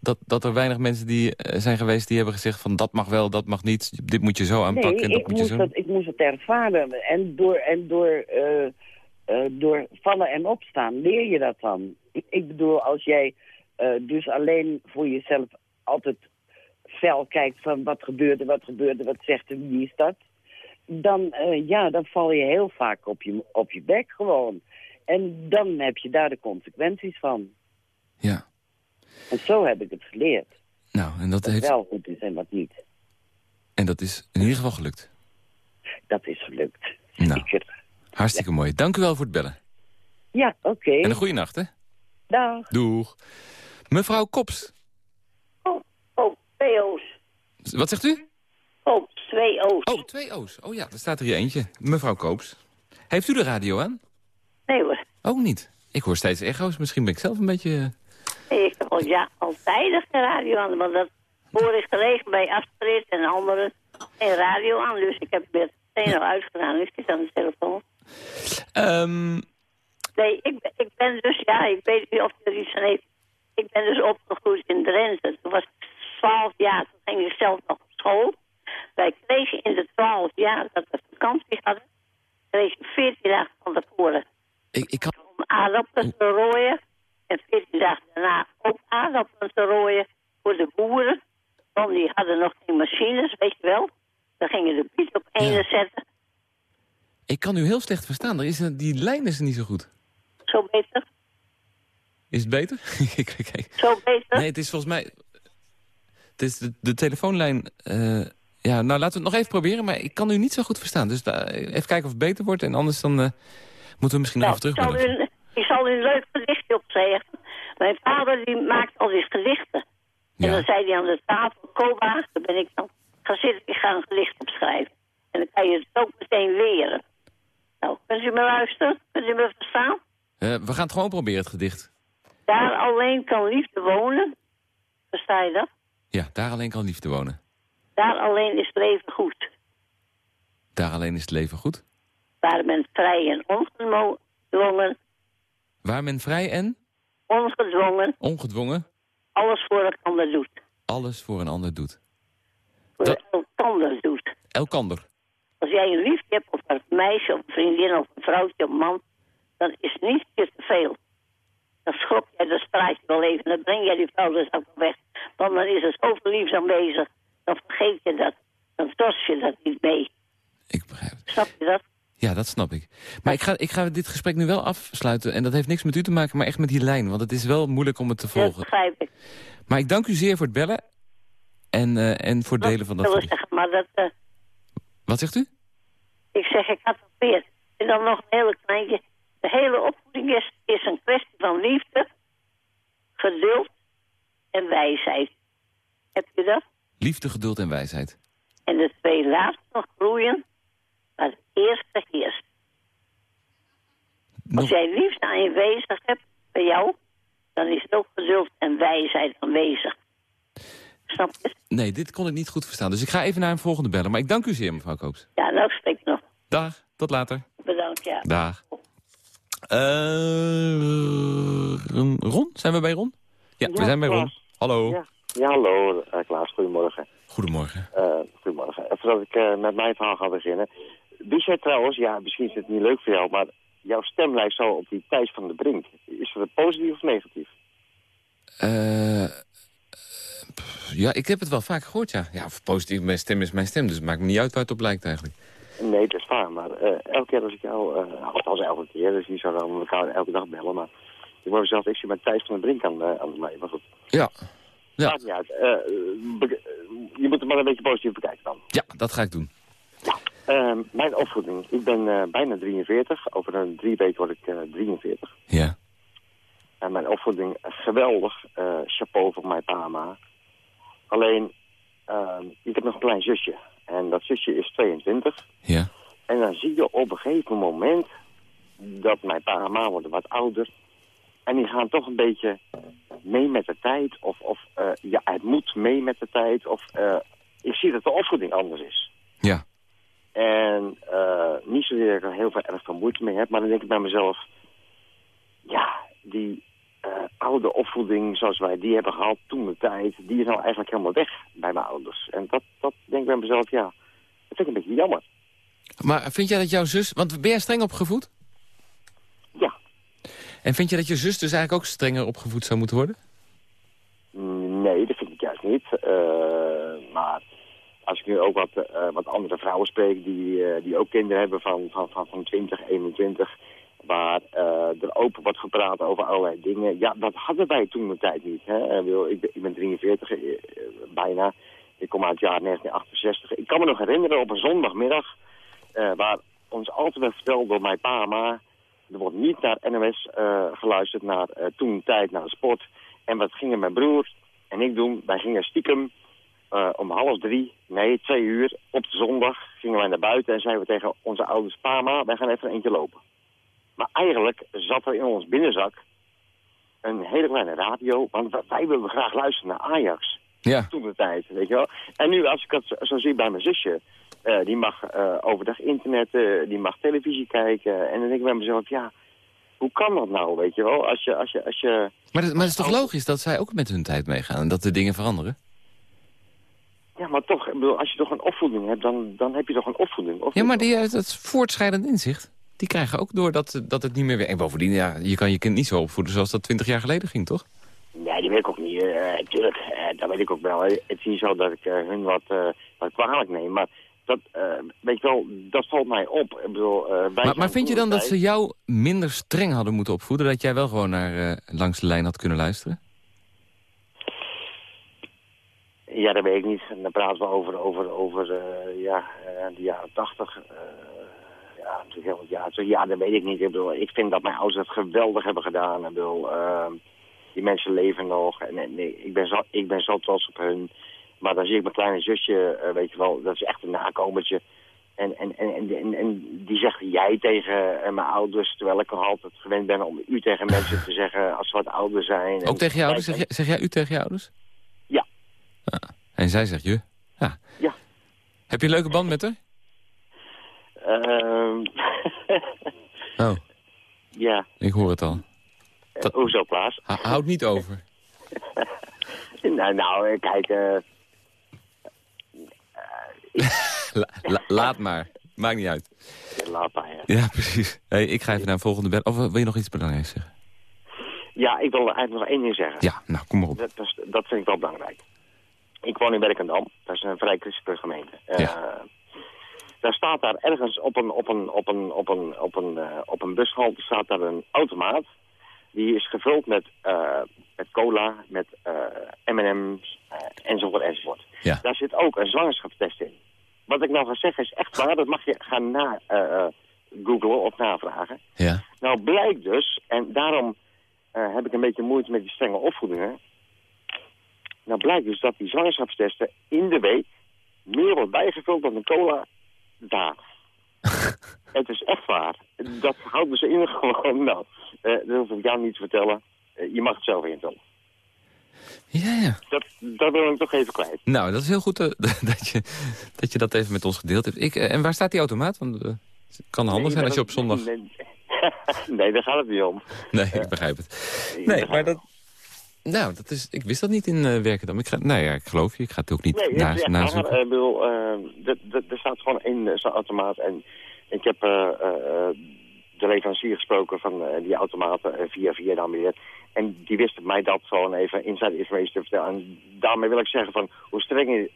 Dat, dat er weinig mensen die zijn geweest die hebben gezegd van dat mag wel, dat mag niet. Dit moet je zo aanpakken en Nee, dat ik moet je moest, zo. dat, ik moest het ervaren. En door, en door, door vallen en opstaan leer je dat dan. Ik, ik bedoel, als jij eh, dus alleen voor jezelf altijd fel kijkt van wat gebeurde, wat gebeurde, wat zegt er, wie is dat? Dan, eh, ja, dan val je heel vaak op je, op je bek gewoon. En dan heb je daar de consequenties van. Ja. En zo heb ik het geleerd. Nou, en dat, Wat heeft, wel goed is en wat niet. en dat is in ieder geval gelukt. Dat is gelukt. Nou, Ik- hartstikke mooi. Dank u wel voor het bellen. Ja, oké. En een goede nacht, hè? Dag. Doeg. Mevrouw Kops. Oh, twee O's. Wat zegt u? Oh, twee O's. Oh, twee O's. Oh ja, er staat er hier eentje. Mevrouw Koops. Heeft u de radio aan? Nee hoor. Ook niet. Ik hoor steeds echo's. Misschien ben ik zelf een beetje... eh, Nee, ik heb al ja, altijd de radio aan, want dat hoor ik gelegen bij Astrid en anderen. Geen radio aan, dus ik heb het meteen al uitgedaan. Ik zit aan de telefoon. ehm, Nee, ik, ben- ik ben dus, ja, ik weet niet of er iets aan heeft. Ik ben dus opgegroeid in Drenthe. Toen was ik 12 jaar, toen ging ik zelf nog op school. Wij kregen in de 12 jaar dat we vakantie hadden, kregen 14 dagen van tevoren ik, ik kan... om aardappelen te rooien. En 14 dagen daarna ook aardappelen te rooien voor de boeren. Want die hadden nog geen machines, weet je wel. Dan gingen de biet op ene Ja. zetten. Ik kan u heel slecht verstaan. Er is een, die lijn is niet zo goed. Is het beter? [LAUGHS] Zo beter? Nee, het is volgens mij... Het is de, de telefoonlijn... eh, ja, nou laten we het nog even proberen, maar ik kan u niet zo goed verstaan. Dus even kijken of het beter wordt. En anders dan eh, moeten we misschien nog even ik, zal terugbellen. u, een- ik zal u een leuk gedichtje opzeggen. Mijn vader die maakt al die gedichten. En dan zei hij aan de tafel, Koba, daar ben ik dan. Ga zitten, ik ga een gedicht opschrijven. En dan kan je het ook meteen leren. Nou, kunt u me luisteren? Kunt u me verstaan? Eh, we gaan het gewoon proberen, het gedicht. Alleen kan liefde wonen. Versta je dat? Ja, daar alleen kan liefde wonen. Daar alleen is het leven goed. Daar alleen is het leven goed. Waar men vrij en ongedwongen, Waar men vrij en ongedwongen ongedwongen alles voor elkaar doet. alles voor een ander doet. Voor Dat- elkaar doet. Elkander. Als jij een liefde hebt, of een meisje, of een vriendin, of een vrouwtje, of een man, dan is niets je te veel. Dan schop jij de straatje wel even, dan breng jij die vrouw dus ook wel weg. Want dan is er zoveel liefde aanwezig, dan vergeet je dat. Dan torst je dat niet mee. Ik begrijp het. Snap je dat? Ja, dat snap ik. Maar ik ga, ik ga dit gesprek nu wel afsluiten. En dat heeft niks met u te maken, maar echt met die lijn. Want het is wel moeilijk om het te Dat volgen. begrijp ik. Maar ik dank u zeer voor het bellen. En, eh, en voor het delen van dat zeggen, maar dat, eh, Wat zegt u? ik zeg, ik had het weer. En dan nog een hele kleintje. De hele opvoeding is, is een kwestie van liefde, geduld en wijsheid. Heb je dat? Liefde, geduld en wijsheid. En de twee laatste nog groeien, eerste heerst. Als jij liefde aan je bezig hebt, bij jou, dan is er ook geduld en wijsheid aanwezig. Snap je? nee, dit kon ik niet goed verstaan. Dus ik ga even naar een volgende bellen. Maar ik dank u zeer, mevrouw Koops. Ja, nou spreek ik nog. Dag, tot later. Bedankt, ja. Dag. Eh, Ron? Zijn we bij Ron? Ja, we zijn bij Ron. Hallo. Ja, ja hallo eh, Klaas, goedemorgen. Goedemorgen. Eh, goedemorgen. Even voordat ik met mijn verhaal ga beginnen. Wist jij trouwens, ja, misschien is het niet leuk voor jou, maar jouw stem lijkt zo op die Thijs van de Brink. Is dat positief of negatief? Pff, ja, ik heb het wel vaak gehoord, ja. Ja, of positief, mijn stem is mijn stem, dus het maakt me niet uit waar het op lijkt eigenlijk. Nee, dat is waar, maar eh, elke keer als ik jou, uh, althans elke keer, dus niet zo dat we elkaar elke dag bellen, maar ik word zelf, ik zie met Thijs van de Brink aan, uh, aan de mij, maar goed. Ja. Ja. Maakt niet uit. Je moet het maar een beetje positief bekijken dan. Ja, dat ga ik doen. Uh, mijn opvoeding, ik ben uh, bijna 43, over een drie weken word ik uh, 43. Ja. En mijn opvoeding, geweldig, uh, chapeau voor mijn pa en ma. Alleen, ehm, ik heb nog een klein zusje. En dat zusje is 22. Ja. En dan zie je op een gegeven moment dat mijn pa en ma worden wat ouder. En die gaan toch een beetje mee met de tijd. Of, of ja, het moet mee met de tijd. Of ik zie dat de opvoeding anders is. Ja. En uh, niet zozeer dat ik er heel veel erg veel moeite mee heb. Maar dan denk ik bij mezelf... Ja, die oude opvoeding zoals wij die hebben gehad toen de tijd... die is nou eigenlijk helemaal weg bij mijn ouders. En dat, dat denk ik bij mezelf, ja... Dat vind ik een beetje jammer. Maar vind jij dat jouw zus... Want ben jij streng opgevoed? Ja. En vind je dat je zus dus eigenlijk ook strenger opgevoed zou moeten worden? Nee, dat vind ik juist niet. Uh, maar als ik nu ook wat, uh, wat andere vrouwen spreek die, uh, die ook kinderen hebben van, van, van, van 20, 21... waar eh, er open wordt gepraat over allerlei dingen. Ja, dat hadden wij toen de tijd niet. Hè. Ik, ben- ik ben 43, eh, eh, bijna. Ik kom uit het jaar 1968. Ik kan me nog herinneren op een zondagmiddag... eh, waar ons altijd werd verteld door mijn pa en ma... er wordt niet naar NOS eh, geluisterd, naar eh, toen tijd, naar de sport. En wat gingen mijn broer en ik doen? Wij gingen stiekem eh, om half drie, nee, twee uur, op de zondag gingen wij naar buiten en zeiden we tegen onze ouders, pa, ma, wij gaan even een eentje lopen. Maar eigenlijk zat er in ons binnenzak een hele kleine radio, want wij- wilden graag luisteren naar Ajax. Ja. Toen de tijd, weet je wel. En nu, als ik het zo- zie bij mijn zusje, eh, die mag eh, overdag internet, die mag televisie kijken. En dan denk ik bij mezelf, ja, hoe kan dat nou, weet je wel? Als je, als je, als je... Maar, dat- maar het is toch logisch dat zij ook met hun tijd meegaan en dat de dingen veranderen? Ja, maar toch, ik bedoel, als je toch een opvoeding hebt, dan, dan heb je toch een opvoeding. Ja, maar die, eh, dat voortschrijdend inzicht, die krijgen ook door dat, dat het niet meer werkt. En bovendien, ja, je kan je kind niet zo opvoeden zoals dat twintig jaar geleden ging, toch? Nee, die weet ik ook niet. eh tuurlijk, eh, dat weet ik ook wel. Het is niet zo dat ik hun wat, wat kwalijk neem, maar dat, weet je wel, dat valt mij op. Ik bedoel, Maar, maar vind je dan dat ze jou minder streng hadden moeten opvoeden? Dat jij wel gewoon naar langs de lijn had kunnen luisteren? Ja, dat weet ik niet. En dan praten we over, over, over eh, ja, eh, de jaren tachtig. eh, ja, terug. Ja, dat weet ik niet. Ik, bedoel, ik vind dat mijn ouders het geweldig hebben gedaan. Ik bedoel, eh, die mensen leven nog. En, nee, ik, ben zo, ik ben zo trots op hun. Maar dan zie ik mijn kleine zusje, weet je wel, dat is echt een nakomertje. En, en, en, en, die zegt jij tegen mijn ouders, terwijl ik altijd gewend ben om u tegen mensen te zeggen als ze wat ouder zijn. En- Ook tegen je ouders? Zeg, jij- zeg jij u tegen je ouders? Ah, En zij zegt je? Ja. Ja. Heb je een leuke band met haar? Ehm, [LAUGHS] Oh, ja, ik hoor het al. uh, hoezo Klaas? Houd niet over. [LAUGHS] nou, nou, eh, kijk, eh, [LAUGHS] La- la- laat maar. Maakt niet uit. laat maar. Ja. Ja, precies. Hey, ik ga even naar een volgende bed. Of wil je nog iets belangrijks zeggen? ja, ik wil eigenlijk nog één ding zeggen. Ja, nou, kom maar op. Dat, dat vind ik wel belangrijk. Ik woon in Werkendam, dat is een vrij christelijke gemeente. Eh, Ja. daar staat daar ergens op een, op een, op een, op een, op een, eh, op een bushalte staat daar een automaat. Die is gevuld met, eh, met cola, met M&M's enzovoort enzovoort. Ja. Daar zit ook een zwangerschapstest in. Wat ik nou ga zeggen is echt waar, dat mag je gaan na, googlen of navragen. Ja. Nou blijkt dus, en daarom heb ik een beetje moeite met die strenge opvoedingen. Nou blijkt dus dat die zwangerschapstesten in de week meer wordt bijgevuld dan de cola daar. [LAUGHS] Het is echt waar. Dat houden ze in gewoon. Nou, eh, dat hoef ik jou niet te vertellen. Eh, je mag het zelf invullen. Ja, ja. Dat, dat wil ik toch even kwijt. Nou, dat is heel goed eh, [LAUGHS] dat, je, dat je dat even met ons gedeeld hebt. Ik, en waar staat die automaat? Want het kan handig zijn als je op zondag... Nee, [LAUGHS] nee, daar gaat het niet om. Nee, ik begrijp het. Nee, maar dat... Nou, dat is, ik wist dat niet in eh Werkendam. Ik ga, nou ja, ik geloof je. Ik ga het ook niet Nee, na. Ik bedoel, dat- dat- er staat gewoon in eh, zo'n automaat. En ik heb eh, de leverancier gesproken van die automaten via via dan weer. En die wist mij dat gewoon even inside information te vertellen. En daarmee wil ik zeggen van hoe streng je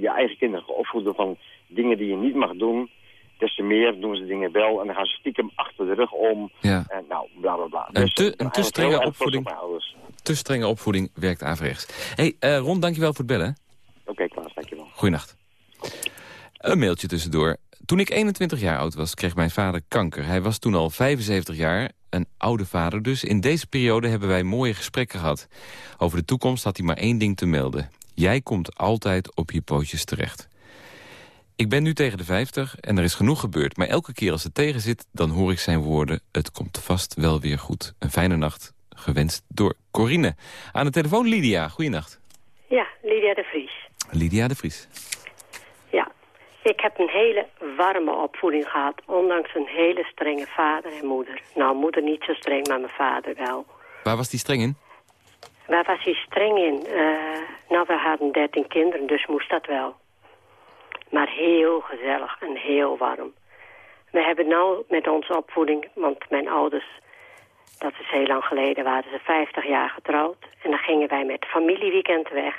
je eigen kinderen opvoeden van dingen die je niet mag doen. Des te meer doen ze dingen wel en dan gaan ze stiekem achter de rug om. Ja. En nou, bla bla bla. Een Dus te- een te strenge opvoeding. Te strenge opvoeding werkt averechts. hey, eh, Ron, dankjewel voor het bellen. Oké, Klaas, dankjewel. Goeienacht. Een mailtje tussendoor. Toen ik 21 jaar oud was, kreeg mijn vader kanker. Hij was toen al 75 jaar, een oude vader dus. In deze periode hebben wij mooie gesprekken gehad. Over de toekomst had hij maar één ding te melden. Jij komt altijd op je pootjes terecht. Ik ben nu tegen de 50 en er is genoeg gebeurd. Maar elke keer als het tegen zit, dan hoor ik zijn woorden... het komt vast wel weer goed. Een fijne nacht, gewenst door Corine. Aan de telefoon Lydia, goeienacht. Ja, Lydia de Vries. Lydia de Vries. Ja, ik heb een hele warme opvoeding gehad, ondanks een hele strenge vader en moeder. Nou, moeder niet zo streng, maar mijn vader wel. Waar was die streng in? Waar was hij streng in? Eh, nou, we hadden dertien kinderen, dus moest dat wel. Maar heel gezellig en heel warm. We hebben nou met onze opvoeding, want mijn ouders, dat is heel lang geleden, waren ze 50 jaar getrouwd. En dan gingen wij met familieweekend weg.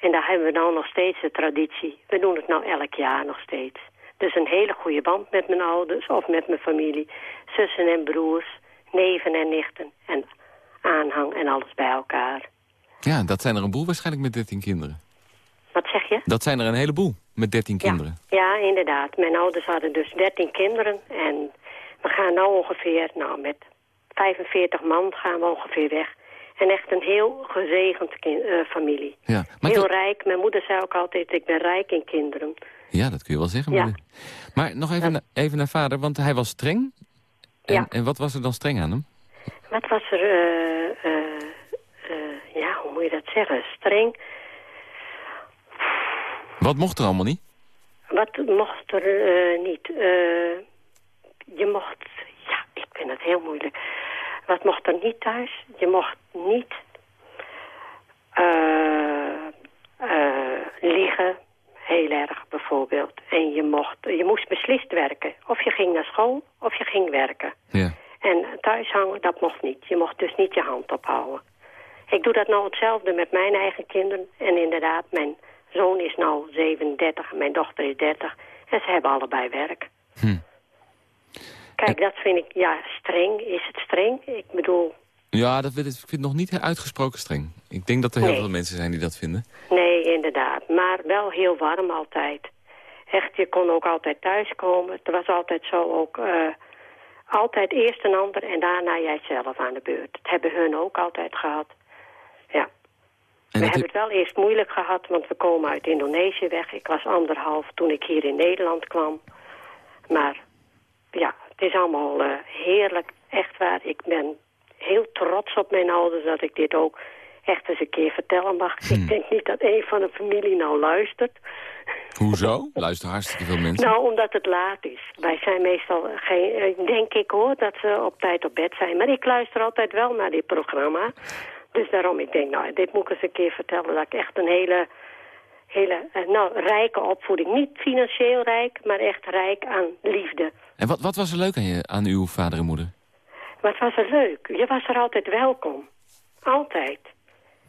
En daar hebben we nou nog steeds de traditie. We doen het nou elk jaar nog steeds. Dus een hele goede band met mijn ouders of met mijn familie. Zussen en broers, neven en nichten en aanhang en alles bij elkaar. Ja, dat zijn er een boel waarschijnlijk met 13 kinderen. Wat zeg je? Dat zijn er een heleboel met 13 kinderen. Ja, inderdaad. Mijn ouders hadden dus 13 kinderen. En we gaan nou ongeveer, nou met 45 man gaan we ongeveer weg. En echt een heel gezegend eh, familie. Ja, maar heel rijk. Mijn moeder zei ook altijd, ik ben rijk in kinderen. ja dat kun je wel zeggen. Ja. Maar, maar nog even, na- even naar vader, want hij was streng. En, Ja. en wat was er dan streng aan hem? Wat was er, eh, eh, ja, hoe moet je dat zeggen? Streng. Wat mocht er allemaal niet? Wat mocht er eh, niet? Eh, je mocht, ja, ik vind het heel moeilijk. Wat mocht er niet thuis? Je mocht niet eh, liegen, heel erg bijvoorbeeld. En je, mocht, je moest beslist werken. Of je ging naar school, of je ging werken. Ja. En thuis hangen, dat mocht niet. Je mocht dus niet je hand ophouden. Ik doe dat nou hetzelfde met mijn eigen kinderen. En inderdaad, mijn zoon is nou 37 en mijn dochter is 30. En ze hebben allebei werk. Hm. Kijk, dat vind ik, ja, streng. Is het streng? Ik bedoel, Ja, dat, weet ik ik vind het nog niet uitgesproken streng. Ik denk dat er heel Nee. veel mensen zijn die dat vinden. nee, inderdaad. Maar wel heel warm altijd. Echt, je kon ook altijd thuiskomen. Het was altijd zo ook... eh, altijd eerst een ander en daarna jijzelf aan de beurt. Dat hebben hun ook altijd gehad. We hebben het wel eerst moeilijk gehad, want we komen uit Indonesië weg. Ik was anderhalf toen ik hier in Nederland kwam. Maar ja, het is allemaal eh, heerlijk. Echt waar. Ik ben heel trots op mijn ouders dat ik dit ook echt eens een keer vertellen mag. Ik denk niet dat een van de familie nou luistert. Hoezo? Luister hartstikke veel mensen. Nou, omdat het laat is. Wij zijn meestal geen... eh, Denk ik hoor, dat ze op tijd op bed zijn. Maar ik luister altijd wel naar dit programma. Dus daarom, ik denk, nou, dit moet ik eens een keer vertellen. Dat ik echt een hele, hele eh, nou, rijke opvoeding. Niet financieel rijk, maar echt rijk aan liefde. En wat, wat was er leuk aan, je, aan uw vader en moeder? Het was er leuk. Je was er altijd welkom. Altijd.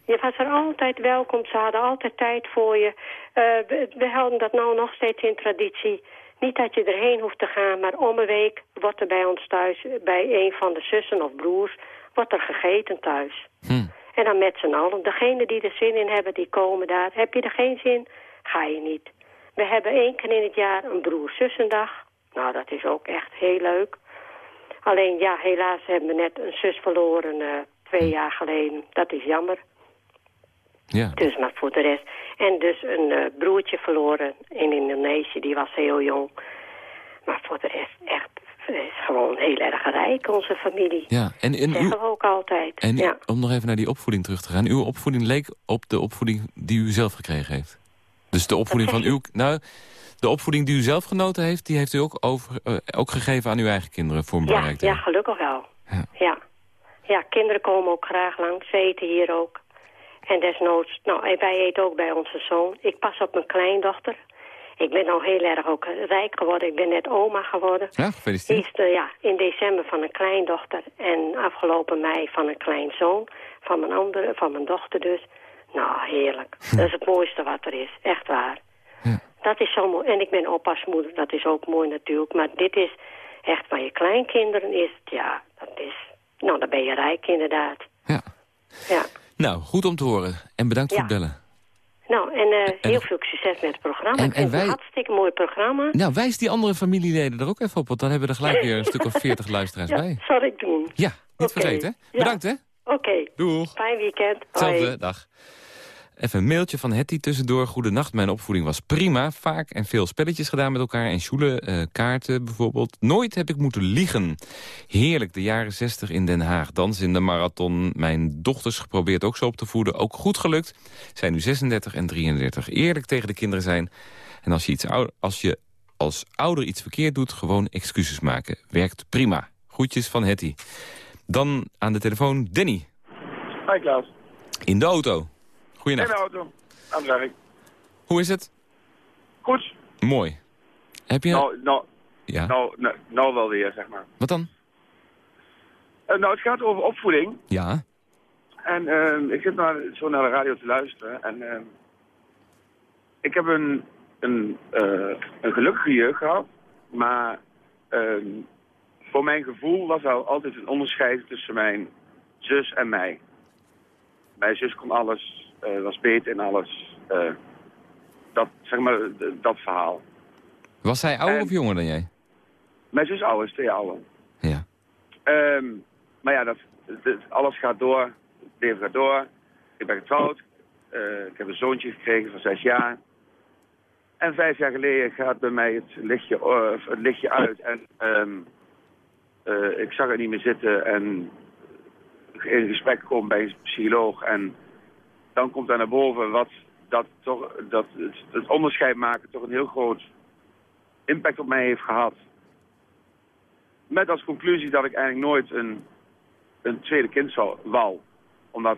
Je was er altijd welkom. Ze hadden altijd tijd voor je. Eh, we, we houden dat nou nog steeds in traditie. Niet dat je erheen hoeft te gaan, maar om een week wordt er bij ons thuis, bij een van de zussen of broers, wordt er gegeten thuis. Hm. En dan met z'n allen. Degenen die er zin in hebben, die komen daar. Heb je er geen zin, ga je niet. We hebben één keer in het jaar een broer-zussendag. Nou, dat is ook echt heel leuk. Alleen ja, helaas hebben we net een zus verloren eh, twee jaar geleden. Dat is jammer. Ja. Dus maar voor de rest. En dus een eh, broertje verloren in Indonesië. Die was heel jong. Maar voor de rest echt, is gewoon heel erg rijk, onze familie. Ja, en, en, Zeggen we ook altijd. en ja. om nog even naar die opvoeding terug te gaan. Uw opvoeding leek op de opvoeding die u zelf gekregen heeft. Dus de opvoeding van uw... [LAUGHS] Nou, de opvoeding die u zelf genoten heeft... die heeft u ook, over, eh, ook gegeven aan uw eigen kinderen voor een Ja, belangrijk ja, deel. gelukkig wel. Ja. Ja. ja, kinderen komen ook graag langs. Ze eten hier ook. En desnoods, nou, wij eten ook bij onze zoon. Ik pas op mijn kleindochter. Ik ben nou heel erg ook rijk geworden. Ik ben net oma geworden. Ja, gefeliciteerd. Eerst eh, ja, in december van een kleindochter en afgelopen mei van een kleinzoon. Van mijn, andere, van mijn dochter dus. Nou, heerlijk. Dat is het mooiste wat er is. Echt waar. Ja. Dat is zo mooi. En ik ben oppasmoeder. Dat is ook mooi natuurlijk. Maar dit is echt van je kleinkinderen is het, ja, dat is... Nou, dan ben je rijk inderdaad. Ja. Ja. Nou, goed om te horen. En bedankt voor het bellen. Nou, en eh, En- heel veel succes met het programma. En- wij- het een hartstikke mooi programma. Nou, wijs die andere familieleden er ook even op... want dan hebben we er gelijk weer een stuk of veertig luisteraars Ja, bij. zal ik doen. Ja, niet vergeten? Ja. Bedankt, hè? Oké. Doeg. Fijn weekend. Hetzelfde, dag. Even een mailtje van Hetty tussendoor. Goedenacht, mijn opvoeding was prima. Vaak en veel spelletjes gedaan met elkaar. En sjoelen, eh, kaarten bijvoorbeeld. Nooit heb ik moeten liegen. Heerlijk, de jaren 60 in Den Haag. Dansen in de marathon. Mijn dochters geprobeerd ook zo op te voeden. Ook goed gelukt. Zijn nu 36 en 33. Eerlijk tegen de kinderen zijn. En als je, iets ouder, als je als ouder iets verkeerd doet, gewoon excuses maken. Werkt prima. Groetjes van Hetty. Dan aan de telefoon Danny. Hi Klaus. In de auto. In Goeienacht. de auto. Aan het werk. Hoe is het? Goed. Mooi. Heb je... Nou, nou, ja. nou, nou, nou wel weer, zeg maar. Wat dan? Eh, nou, het gaat over opvoeding. Ja. En ehm, ik zit naar, zo naar de radio te luisteren. En ehm, ik heb een, een, eh, een gelukkige jeugd gehad. Maar ehm, voor mijn gevoel was er altijd een onderscheid tussen mijn zus en mij. Mijn zus kon alles, was beter in alles. eh, dat, zeg maar, dat verhaal. Was zij ouder En- of jonger dan jij? Mijn zus ouder twee ouder. Ja. Ehm, maar ja, dat, dat- alles gaat door. Het leven gaat door. Ik ben getrouwd. Eh, ik heb een zoontje gekregen van zes jaar. En vijf jaar geleden gaat bij mij het lichtje, eh, het lichtje uit. En ehm, eh, ik zag het niet meer zitten. En in gesprek komen bij een psycholoog. En dan komt daar naar boven wat dat toch, dat het, het onderscheid maken toch een heel groot impact op mij heeft gehad. Met als conclusie dat ik eigenlijk nooit een, een tweede kind zou wou. Omdat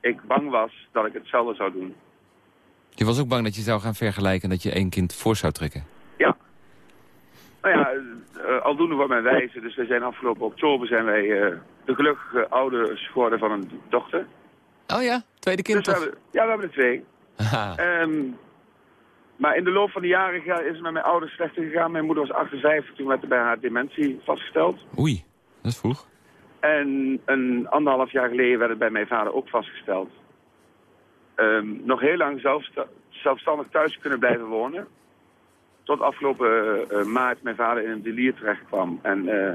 ik bang was dat ik hetzelfde zou doen. Je was ook bang dat je zou gaan vergelijken en dat je één kind voor zou trekken. Ja. Nou ja, eh, aldoende wordt mijn wijze. Dus we zijn afgelopen oktober zijn wij eh, de gelukkige ouders geworden van een dochter. Oh ja, tweede kind Dus we toch? hebben, ja, we hebben er twee. Ehm, maar in de loop van de jaren is het met mijn ouders slechter gegaan. Mijn moeder was 58, toen werd er bij haar dementie vastgesteld. Oei, dat is vroeg. En een anderhalf jaar geleden werd het bij mijn vader ook vastgesteld. Ehm, nog heel lang zelfsta- zelfstandig thuis kunnen blijven wonen. Tot afgelopen eh, maart mijn vader in een delier terecht kwam. En, eh,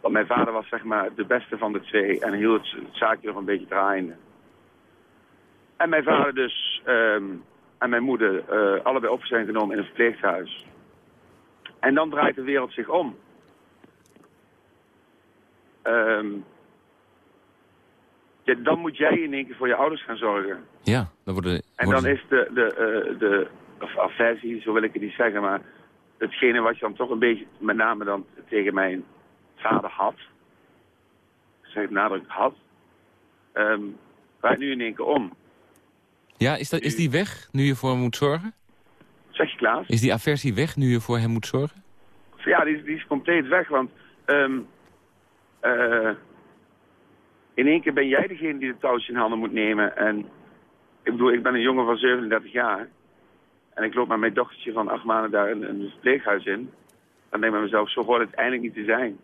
want mijn vader was zeg maar de beste van de twee en hield het, het zaakje nog een beetje draaiende. En mijn vader dus ehm, en mijn moeder eh, allebei op zijn genomen in een verpleeghuis. En dan draait de wereld zich om. Ehm, ja, dan moet jij in één keer voor je ouders gaan zorgen. Ja, dan worden... En dan is de, de, eh, de of aversie, zo wil ik het niet zeggen, maar hetgene wat je dan toch een beetje met name dan tegen mijn vader had, zeg het nadruk had, ehm draait nu in één keer om. Ja, is, dat, is die weg nu je voor hem moet zorgen? Zeg je Klaas? Is die aversie weg nu je voor hem moet zorgen? Ja, die, is- die is compleet weg, want ehm, eh, in één keer ben jij degene die de touwtje in handen moet nemen. En ik bedoel, ik ben een jongen van 37 jaar. En ik loop met mijn dochtertje van acht maanden daar in een verpleeghuis in. Dan denk ik bij mezelf, zo hoort het eindelijk niet te zijn.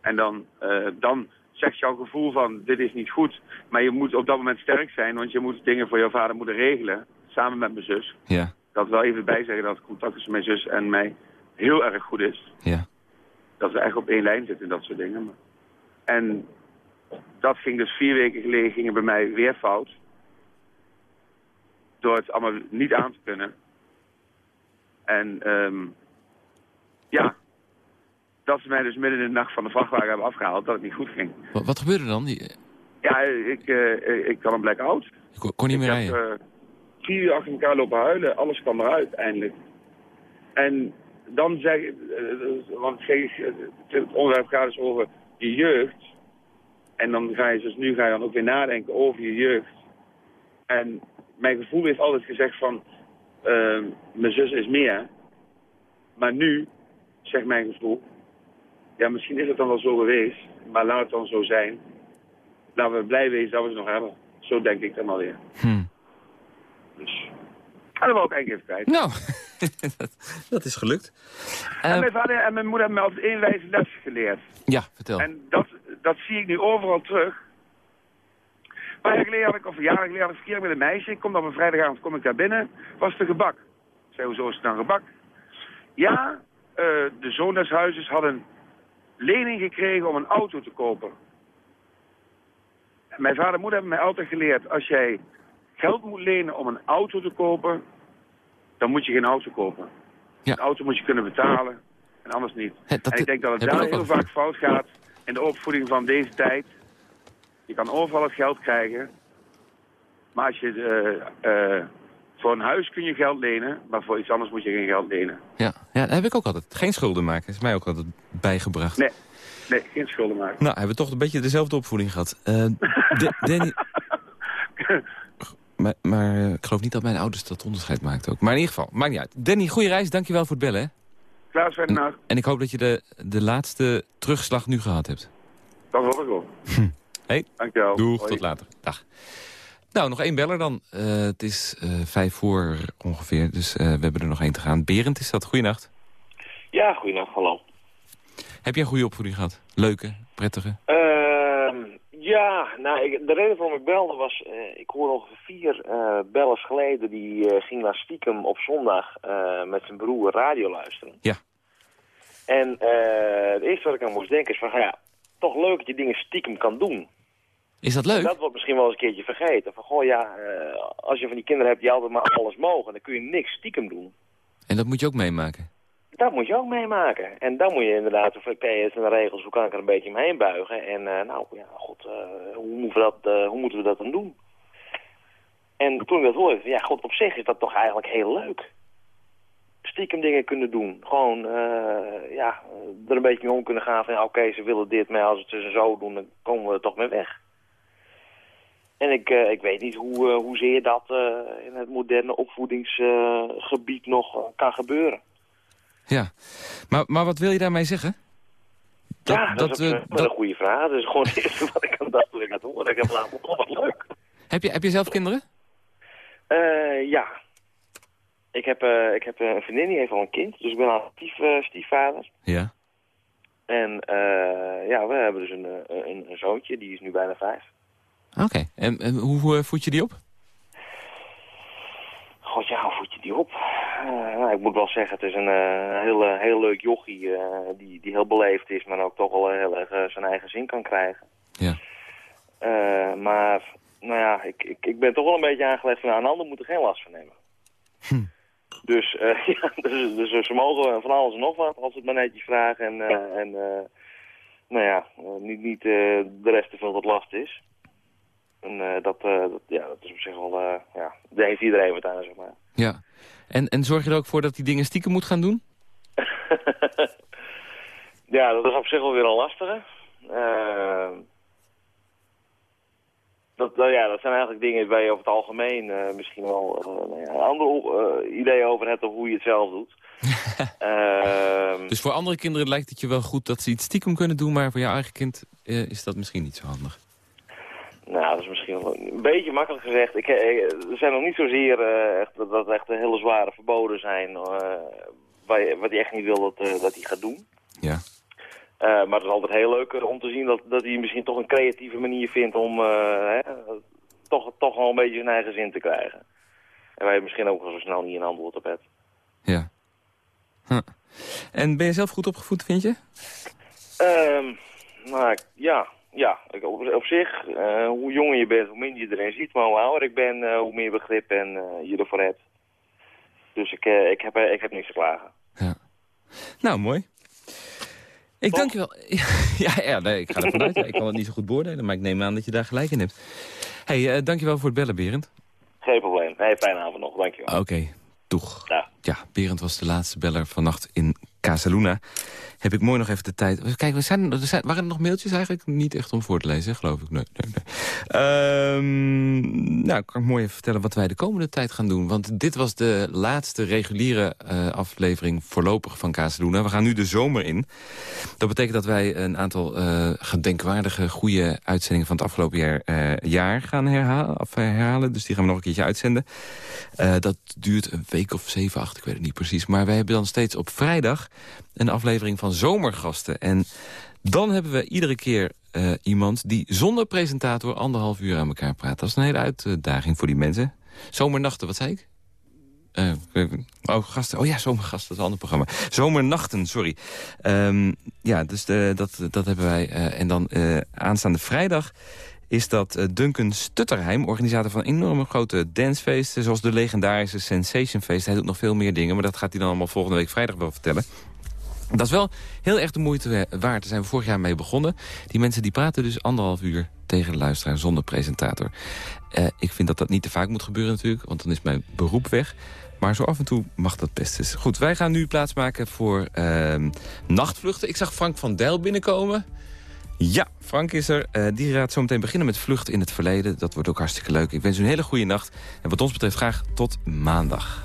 En dan, eh, dan zegt jouw gevoel van, dit is niet goed. Maar je moet op dat moment sterk zijn, want je moet dingen voor jouw vader moeten regelen. Samen met mijn zus. Ja, wil wel even bijzeggen dat het contact tussen mijn zus en mij heel erg goed is. ja. Dat we echt op één lijn zitten en dat soort dingen. En dat ging dus vier weken geleden ging het bij mij weer fout. Door het allemaal niet aan te kunnen. En ehm, ja, dat ze mij dus midden in de nacht van de vrachtwagen hebben afgehaald, dat het niet goed ging. Wat, wat gebeurde dan? Die- Ja, ik, eh, ik kan een blackout. Je kon, niet meer ik rijden. heb eh, vier uur achter elkaar lopen huilen. Alles kwam eruit eindelijk. En dan zeg ik, eh, want het het onderwerp gaat dus over je jeugd. En dan ga je, dus nu ga je dan ook weer nadenken over je jeugd. En mijn gevoel heeft altijd gezegd van, mijn zus is meer. Maar nu, zegt mijn gevoel, ja misschien is het dan wel zo geweest, maar laat het dan zo zijn. Laten we blij wezen dat we ze nog hebben. Zo denk ik dan alweer. Hm. Dus. En dat wil ik eigenlijk even kwijt. Nou, [LAUGHS] dat, dat is gelukt. en Eh, mijn vader en mijn moeder hebben me altijd één wijze les geleerd. ja, vertel. En dat, dat zie ik nu overal terug. Een paar jaar geleden had ik, of jaren geleden had ik verkeerd met een meisje. Ik kom dan op een vrijdagavond kom ik daar binnen. Was er gebak. Ik zei, hoezo is het dan gebak? Ja, eh, de zoon des huizes had een lening gekregen om een auto te kopen. En mijn vader en moeder hebben mij altijd geleerd, als jij geld moet lenen om een auto te kopen, dan moet je geen auto kopen. Ja. Een auto moet je kunnen betalen en anders niet. En ik denk dat het daar heel vaak fout gaat in de opvoeding van deze tijd. Je kan overal het geld krijgen. Maar als je, eh, eh, voor een huis kun je geld lenen, maar voor iets anders moet je geen geld lenen. Ja, ja, dat heb ik ook altijd. Geen schulden maken. is mij ook altijd bijgebracht. Nee, nee geen schulden maken. Nou, hebben we toch een beetje dezelfde opvoeding gehad. Eh, [LAUGHS] De- Danny... Maar, maar eh, ik geloof niet dat mijn ouders dat onderscheid maakten ook. Maar in ieder geval, maakt niet uit. Danny, goede reis. Dankjewel voor het bellen. Hè? Klaas, verder nacht. En ik hoop dat je de, de laatste terugslag nu gehad hebt. Dat hoop ik wel. Hey. Dankjewel. Doeg, Hoi. tot later. Dag. Nou, nog één beller dan. Eh, het is eh, vijf voor ongeveer, dus eh, we hebben er nog één te gaan. Berend is dat. Goeienacht. Ja, goeienacht, hallo. Heb jij een goede opvoeding gehad? Leuke, prettige? Ehm, ja, nou, ik, de reden waarom ik belde was... ik hoorde ongeveer vier bellers geleden... die ging naar stiekem op zondag met zijn broer radio luisteren. Ja. En het eerste wat ik aan moest denken is van... Ja, toch leuk dat je dingen stiekem kan doen. Is dat En leuk? dat wordt misschien wel eens een keertje vergeten. Van, goh, ja, eh, als je van die kinderen hebt die altijd maar alles mogen... dan kun je niks stiekem doen. En dat moet je ook meemaken. Dat moet je ook meemaken. En dan moet je inderdaad, oké, het zijn de regels, hoe kan ik er een beetje omheen buigen? En eh, nou, ja, god, eh, hoe, moeten we dat, hoe moeten we dat dan doen? En toen ik dat hoorde, ja, god, op zich is dat toch eigenlijk heel leuk. Stiekem dingen kunnen doen. Gewoon, ja, er een beetje mee om kunnen gaan van, ja, oké, ze willen dit, maar als we het dus zo doen, dan komen we er toch mee weg. En ik, eh, ik weet niet hoe, uh, hoezeer dat eh, in het moderne opvoedingsgebied nog eh, kan gebeuren. Ja. Maar, maar wat wil je daarmee zeggen? ja, dat, is eh, ook wel een goede vraag. Dat is gewoon het eerste [LAUGHS] wat ik aan ik het hoorde. Ik heb laten oh, wat leuk. heb, je, heb je zelf kinderen? Eh, ja. Ik heb, eh, ik heb een vriendin, die heeft al een kind. Dus ik ben actief eh, stiefvader. Ja. En eh, ja, we hebben dus een, eh, een, een zoontje, die is nu bijna vijf. Oké. En, en hoe eh, voed je die op? God, ja, hoe voed je die op? Nou, ik moet wel zeggen, het is een eh, heel, heel leuk jochie die, die heel beleefd is, maar ook toch wel heel erg zijn eigen zin kan krijgen. Ja. Maar, nou ja, ik, ik, ik ben toch wel een beetje aangelegd van, nou, een ander moet er geen last van nemen. Dus, eh, [LAUGHS] ja, dus, dus ze mogen van alles en nog wat, als ze het maar netjes vragen. En, en nou ja, niet, niet de rest te veel wat last is. En eh, dat, eh, dat, ja, dat is op zich wel, eh, ja, daar heeft iedereen wat aan, zeg maar. Ja. En, en zorg je er ook voor dat die dingen stiekem moet gaan doen? [LAUGHS] Ja, dat is op zich wel weer een lastige. Dat, nou ja, dat zijn eigenlijk dingen waar je over het algemeen misschien wel nou een ander idee over hebt of hoe je het zelf doet. [LAUGHS] Ehm, Dus voor andere kinderen lijkt het je wel goed dat ze iets stiekem kunnen doen... maar voor jouw eigen kind is dat misschien niet zo handig. Nou, dat is misschien wel een beetje makkelijk gezegd. Ik, eh, er zijn nog niet zozeer eh, echt, dat, dat echt hele zware verboden zijn... je, wat hij echt niet wil dat, dat hij gaat doen. Ja. Maar het is altijd heel leuk om te zien dat, dat hij misschien toch een creatieve manier vindt om hè, toch, toch wel een beetje zijn eigen zin te krijgen. En waar je misschien ook wel zo snel niet een antwoord op hebt. Ja. Huh. En ben je zelf goed opgevoed, vind je? Ehm, nou, ja, ja. Op, op zich, eh, hoe jonger je bent, hoe minder je erin ziet. Maar hoe ouder ik ben, eh, hoe meer begrip en eh, je ervoor hebt. Dus ik, ik, heb, ik heb niks te klagen. Nou, mooi. Ik dank je wel. [LAUGHS] Ja, ja nee, ik ga er vanuit. Ik kan het niet zo goed beoordelen, maar ik neem aan dat je daar gelijk in hebt. hey, dank je wel voor het bellen, Berend. Geen probleem. Nee, fijne avond nog. Dankjewel. Oké, toeg. Ja. Ja, Berend was de laatste beller vannacht in Casaluna. Heb ik mooi nog even de tijd... Kijk, we zijn, er zijn, waren er nog mailtjes eigenlijk? Niet echt om voor te lezen, geloof ik. Nee, nee, nee. Ehm, nou, kan ik mooi even vertellen wat wij de komende tijd gaan doen. Want dit was de laatste reguliere eh, aflevering voorlopig van Casaluna. We gaan nu de zomer in. Dat betekent dat wij een aantal eh, gedenkwaardige, goede uitzendingen van het afgelopen jaar, eh, gaan herhalen, af, herhalen. Dus die gaan we nog een keertje uitzenden. Dat duurt een week of zeven, acht, ik weet het niet precies. Maar wij hebben dan steeds op vrijdag een aflevering van Zomergasten. En dan hebben we iedere keer eh, iemand die zonder presentator anderhalf uur aan elkaar praat. Dat is een hele uitdaging voor die mensen. Zomernachten, wat zei ik? Eh, oh, gasten. Oh ja, zomergasten, dat is een ander programma. Zomernachten, sorry. Ehm, ja, dus de, dat, dat hebben wij. eh, en dan eh, aanstaande vrijdag is dat eh, Duncan Stutterheim, organisator van enorme grote dancefeesten... zoals de legendarische Sensation Feest. Hij doet nog veel meer dingen, maar dat gaat hij dan allemaal volgende week vrijdag wel vertellen. Dat is wel heel erg de moeite wa- waard. Daar zijn we vorig jaar mee begonnen. Die mensen die praten dus anderhalf uur tegen de luisteraar zonder presentator. Eh, ik vind dat dat niet te vaak moet gebeuren natuurlijk, want dan is mijn beroep weg. Maar zo af en toe mag dat best eens. Goed, wij gaan nu plaatsmaken voor ehm, nachtvluchten. Ik zag Frank van Dijl binnenkomen. Ja, Frank is er. Eh, die gaat zo meteen beginnen met vluchten in het verleden. Dat wordt ook hartstikke leuk. Ik wens u een hele goede nacht. En wat ons betreft graag tot maandag.